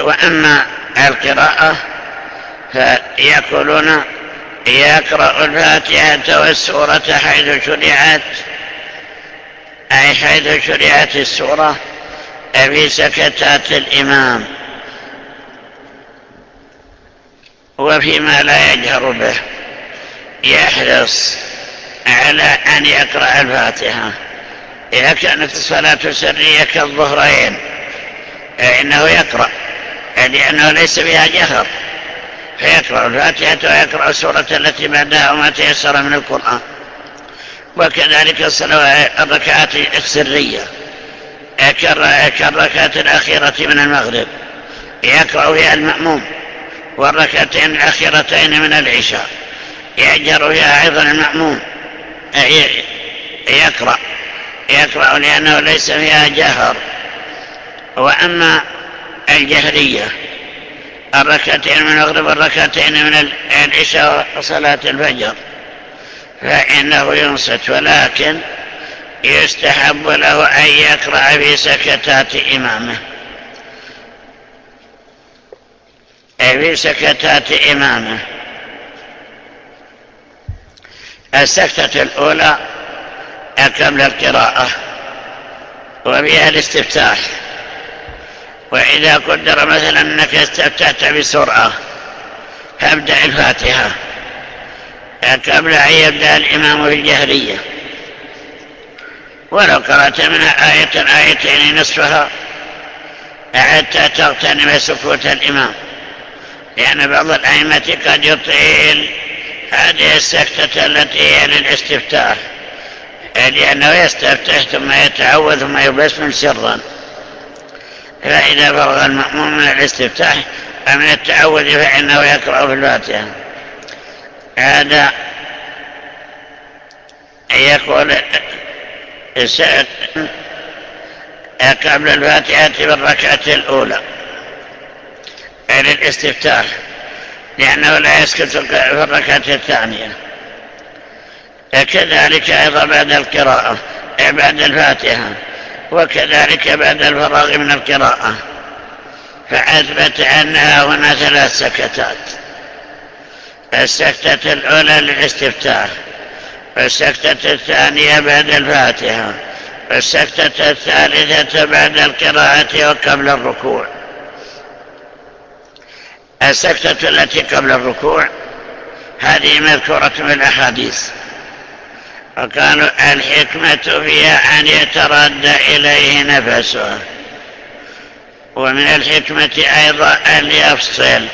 وأما القراءة فيقولون يقرأ الفاتحة والسورة حيث شرعت أي حيث شرعت السورة في سكتات الإمام. وفيما لا يجهر به يحرص على أن يقرأ الفاتحة. إذا كانت الصلاة سرية كالظهرين فإنه يقرأ. لأنه ليس بها جهر. فيقرأ الفاتحة ويقرأ السورة التي بعدها وما تيسر من القرآن. وكذلك الركعات السرية. كالركعة الأخيرة من المغرب. يقرأ فيها المأموم. والركعتين الأخيرتين من العشاء. يأجر فيها أيضا المأموم. يقرأ. يقرأ لأنه ليس فيها جهر. وأما الجهرية. الركعتين من المغرب والركعتين من العشاء وصلاة الفجر. فإنه ينصت ولكن يستحب له أن يقرأ في سكتات إمامه. في سكتات إمامه. السكتة الأولى قبل القراءة وبها الاستفتاح. وإذا قدر مثلا أنك استفتحت بسرعة فابدأ الفاتحة. قبل أن يبدأ الإمام في الجهرية. ولو قرأت منها آية آيتين نصفها حتى تغتنم سكوت الإمام. لأن بعض الأئمة قد يطيل هذه السكتة التي هي للاستفتاح. لأنه يستفتح ثم يتعوذ ثم يبسم سرا فإذا فرغ المأموم من الاستفتاح من التعوذ فإنه يقرأ في الفاتحة. هذا يقول قبل الفاتحة بالركعة الأولى للاستفتاح لأنه لا يسكت في الركعة الثانية. كذلك أيضا بعد القراءة بعد الفاتحة. وكذلك بعد الفراغ من القراءة. فأثبت أنها هنا ثلاث سكتات. السكتة الأولى للاستفتاح والسكتة الثانية بعد الفاتحة. والسكتة الثالثة بعد القراءة وقبل الركوع. السكتة التي قبل الركوع هذه مذكورة في الأحاديث. وقالوا الحكمة فيها أن يتردى إليه نفسه. ومن الحكمة أيضا أن يفصل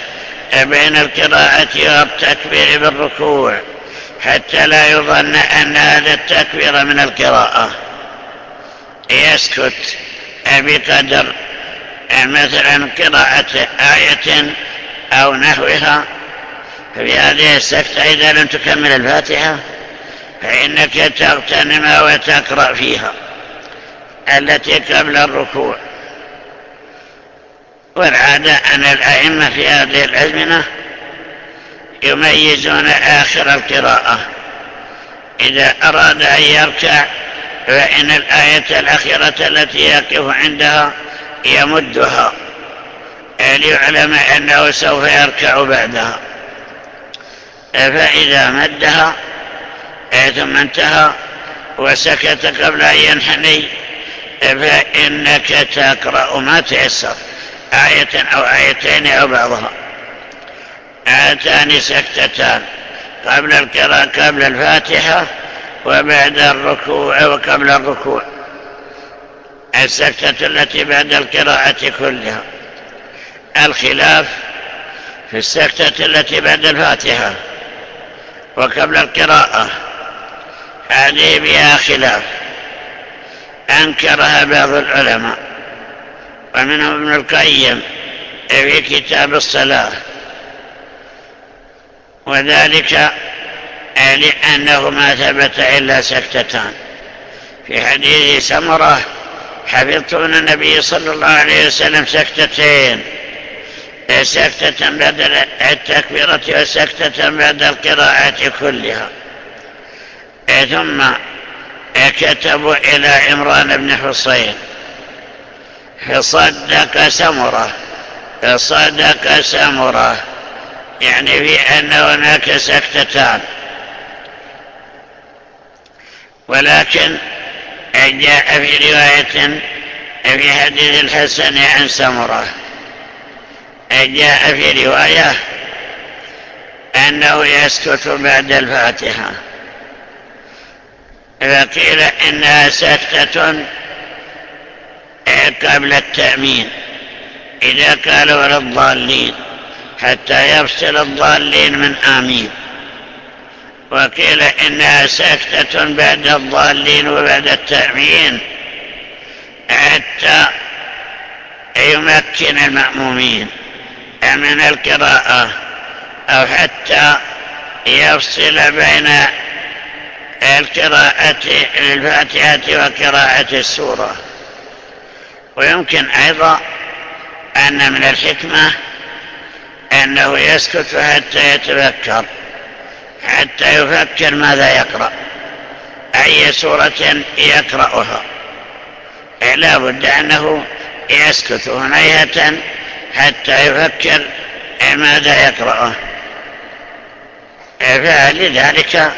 بين القراءة والتكبير بالركوع حتى لا يظن أن هذا التكبير من القراءة. يسكت بقدر مثلا قراءة آية أو نحوها. في هذه السكتة إذا لم تكمل الفاتحة. فإنك تغتنم وتقرأ فيها التي قبل الركوع. والعادة أن الأئمة في هذه الأزمنة يميزون آخر القراءة. إذا أراد أن يركع فإن الآية الأخيرة التي يقف عندها يمدها. ليعلم أنه سوف يركع بعدها؟ فإذا مدها ثم انتهى. وسكت قبل أن ينحني. فإنك تقرأ ما تيسر. آية أو آيتين أو بعضها. آتان سكتتان. قبل القراءة قبل الفاتحة وبعد الركوع وقبل الركوع. السكتة التي بعد القراءة كلها. الخلاف في السكتة التي بعد الفاتحة. وقبل القراءة. هذه بها خلاف أنكرها بعض العلماء ومنهم ابن القيم في كتاب الصلاة. وذلك لأنه ما ثبت إلا سكتتان. في حديث سمرة حفظت من النبي صلى الله عليه وسلم سكتتين. سكتة بعد التكبيرة وسكتة بعد القراءة كلها. ثم كتبوا إلى عمران بن حسين فصدق سمرة فصدق سمرة يعني في أن هناك سكتتان. ولكن جاء في رواية في حديث الحسن عن سمرة. جاء في رواية أنه يسكت بعد الفاتحة. فقيل إنها سكتة قبل التأمين؟ إذا قالوا للضالين حتى يفصل الضالين من آمين. وقيل إنها سكتة بعد الضالين وبعد التأمين حتى يمكن المأمومين من القراءة أو حتى يفصل بين القراءة للفاتحة وقراءة السورة. ويمكن أيضا أن من الحكمة أنه يسكت حتى يتفكر حتى يفكر ماذا يقرأ أي سورة يقرأها. لا بد أنه يسكت هنيهة حتى يفكر ماذا يقرأه. فلذلك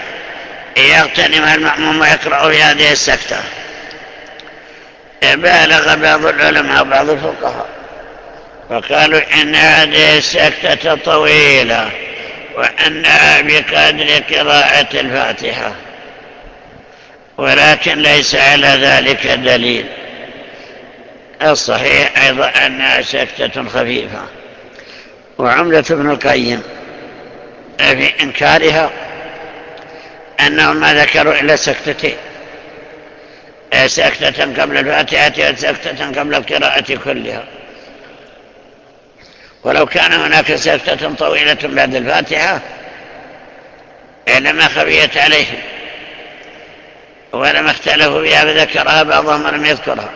يغتنم المأموم ويقرأ في هذه السكتة. بالغ بعض العلماء وبعض الفقهاء وقالوا إن هذه السكتة طويلة وأنها بقدر قراءة الفاتحة ولكن ليس على ذلك دليل. الصحيح أيضا أنها سكتة خفيفة. وعملة ابن القيم في إنكارها أنهم ما ذكروا إلا سكتتين. سكتة قبل الفاتحة وسكتة قبل القراءة كلها. ولو كان هناك سكتة طويلة بعد الفاتحة لما خبيت عليهم. ولما اختلفوا بها فذكرها بعضهم ولم يذكرها.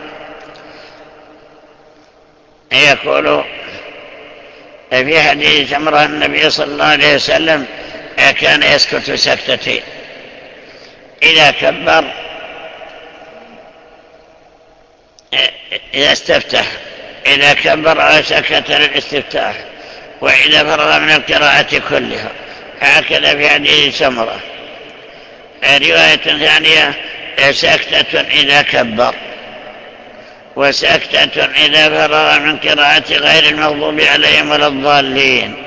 يقول في حديث امره النبي صلى الله عليه وسلم كان يسكت سكتتين. إذا كبر إذا استفتح إذا كبر سكت للاستفتاح وإذا فرغ من القراءة كلها هكذا في حديث سمرة. رواية ثانية سكتة إذا كبر وسكتة إذا فرغ من قراءة غير المغضوب عليهم ولا الضالين.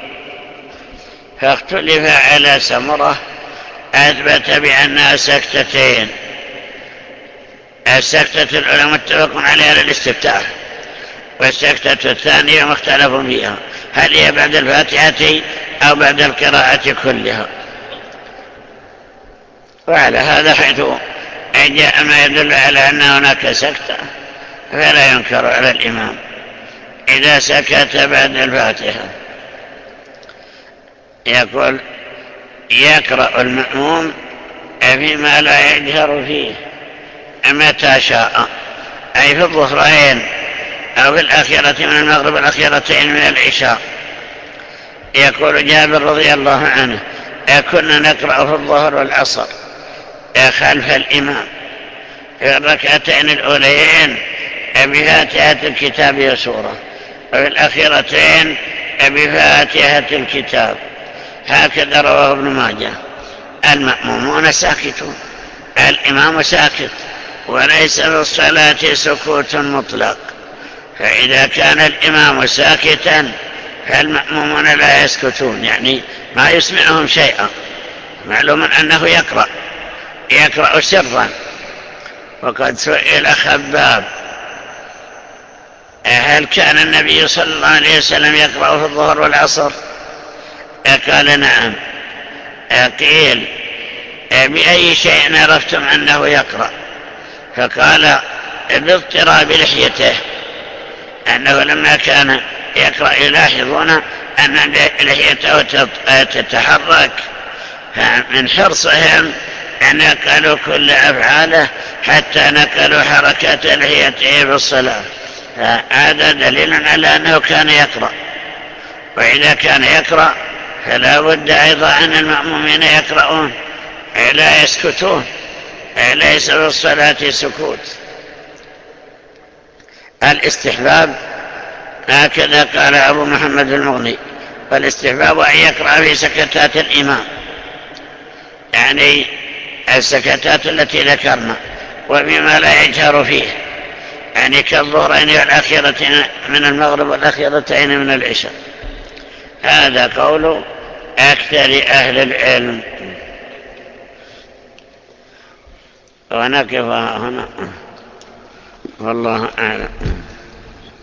فاختلف على سمرة أثبت بأنها سكتتين. السكتة الأولى متفق عليها للاستفتاح والسكتة الثانية مختلف فيها. هل هي بعد الفاتحة أو بعد القراءة كلها؟ وعلى هذا حيث جاء ما يدل على أن هناك سكتة فلا ينكر على الإمام. إذا سكت بعد الفاتحة يقول يقرأ المأموم فيما لا يجهر فيه. متى شاء أي في الظهرين أو في الأخيرة من المغرب الأخيرتين من العشاء. يقول جابر رضي الله عنه كنا نقرأ في الظهر والعصر خلف الإمام. في الركعتين الأوليين بفاتحة الكتاب وسورة وفي الأخيرتين بفاتحة الكتاب. هكذا رواه ابن ماجه. المأمومون ساكتون الإمام ساكت. وليس في الصلاة سكوت مطلق. فإذا كان الإمام ساكتا فالمأمومون لا يسكتون. يعني ما يسمعهم شيئا. معلوم أنه يقرأ. يقرأ سرا. وقد سئل خباب. هل كان النبي صلى الله عليه وسلم يقرأ في الظهر والعصر؟ قال نعم. قيل بأي شيء عرفتم أنه يقرأ؟ فقال باضطراب لحيته أنه لما كان يقرأ يلاحظون أن لحيته تتحرك. من حرصهم نقلوا كل أفعاله حتى نقلوا حركات لحيته في الصلاة. هذا دليل على أنه كان يقرأ. وإذا كان يقرأ فلا بد أيضا أن المأمومين يقرؤون لا يسكتون ليس في الصلاة سكوت. الاستحباب هكذا قال أبو محمد المغني والاستحباب أن يقرأ في سكتات الإمام. يعني السكتات التي ذكرنا وبما لا يجهر فيه. يعني كالظهرين والأخيرة من المغرب والأخيرتين من العشاء. هذا قول أكثر أهل العلم. ونقف هنا؟ والله أعلم.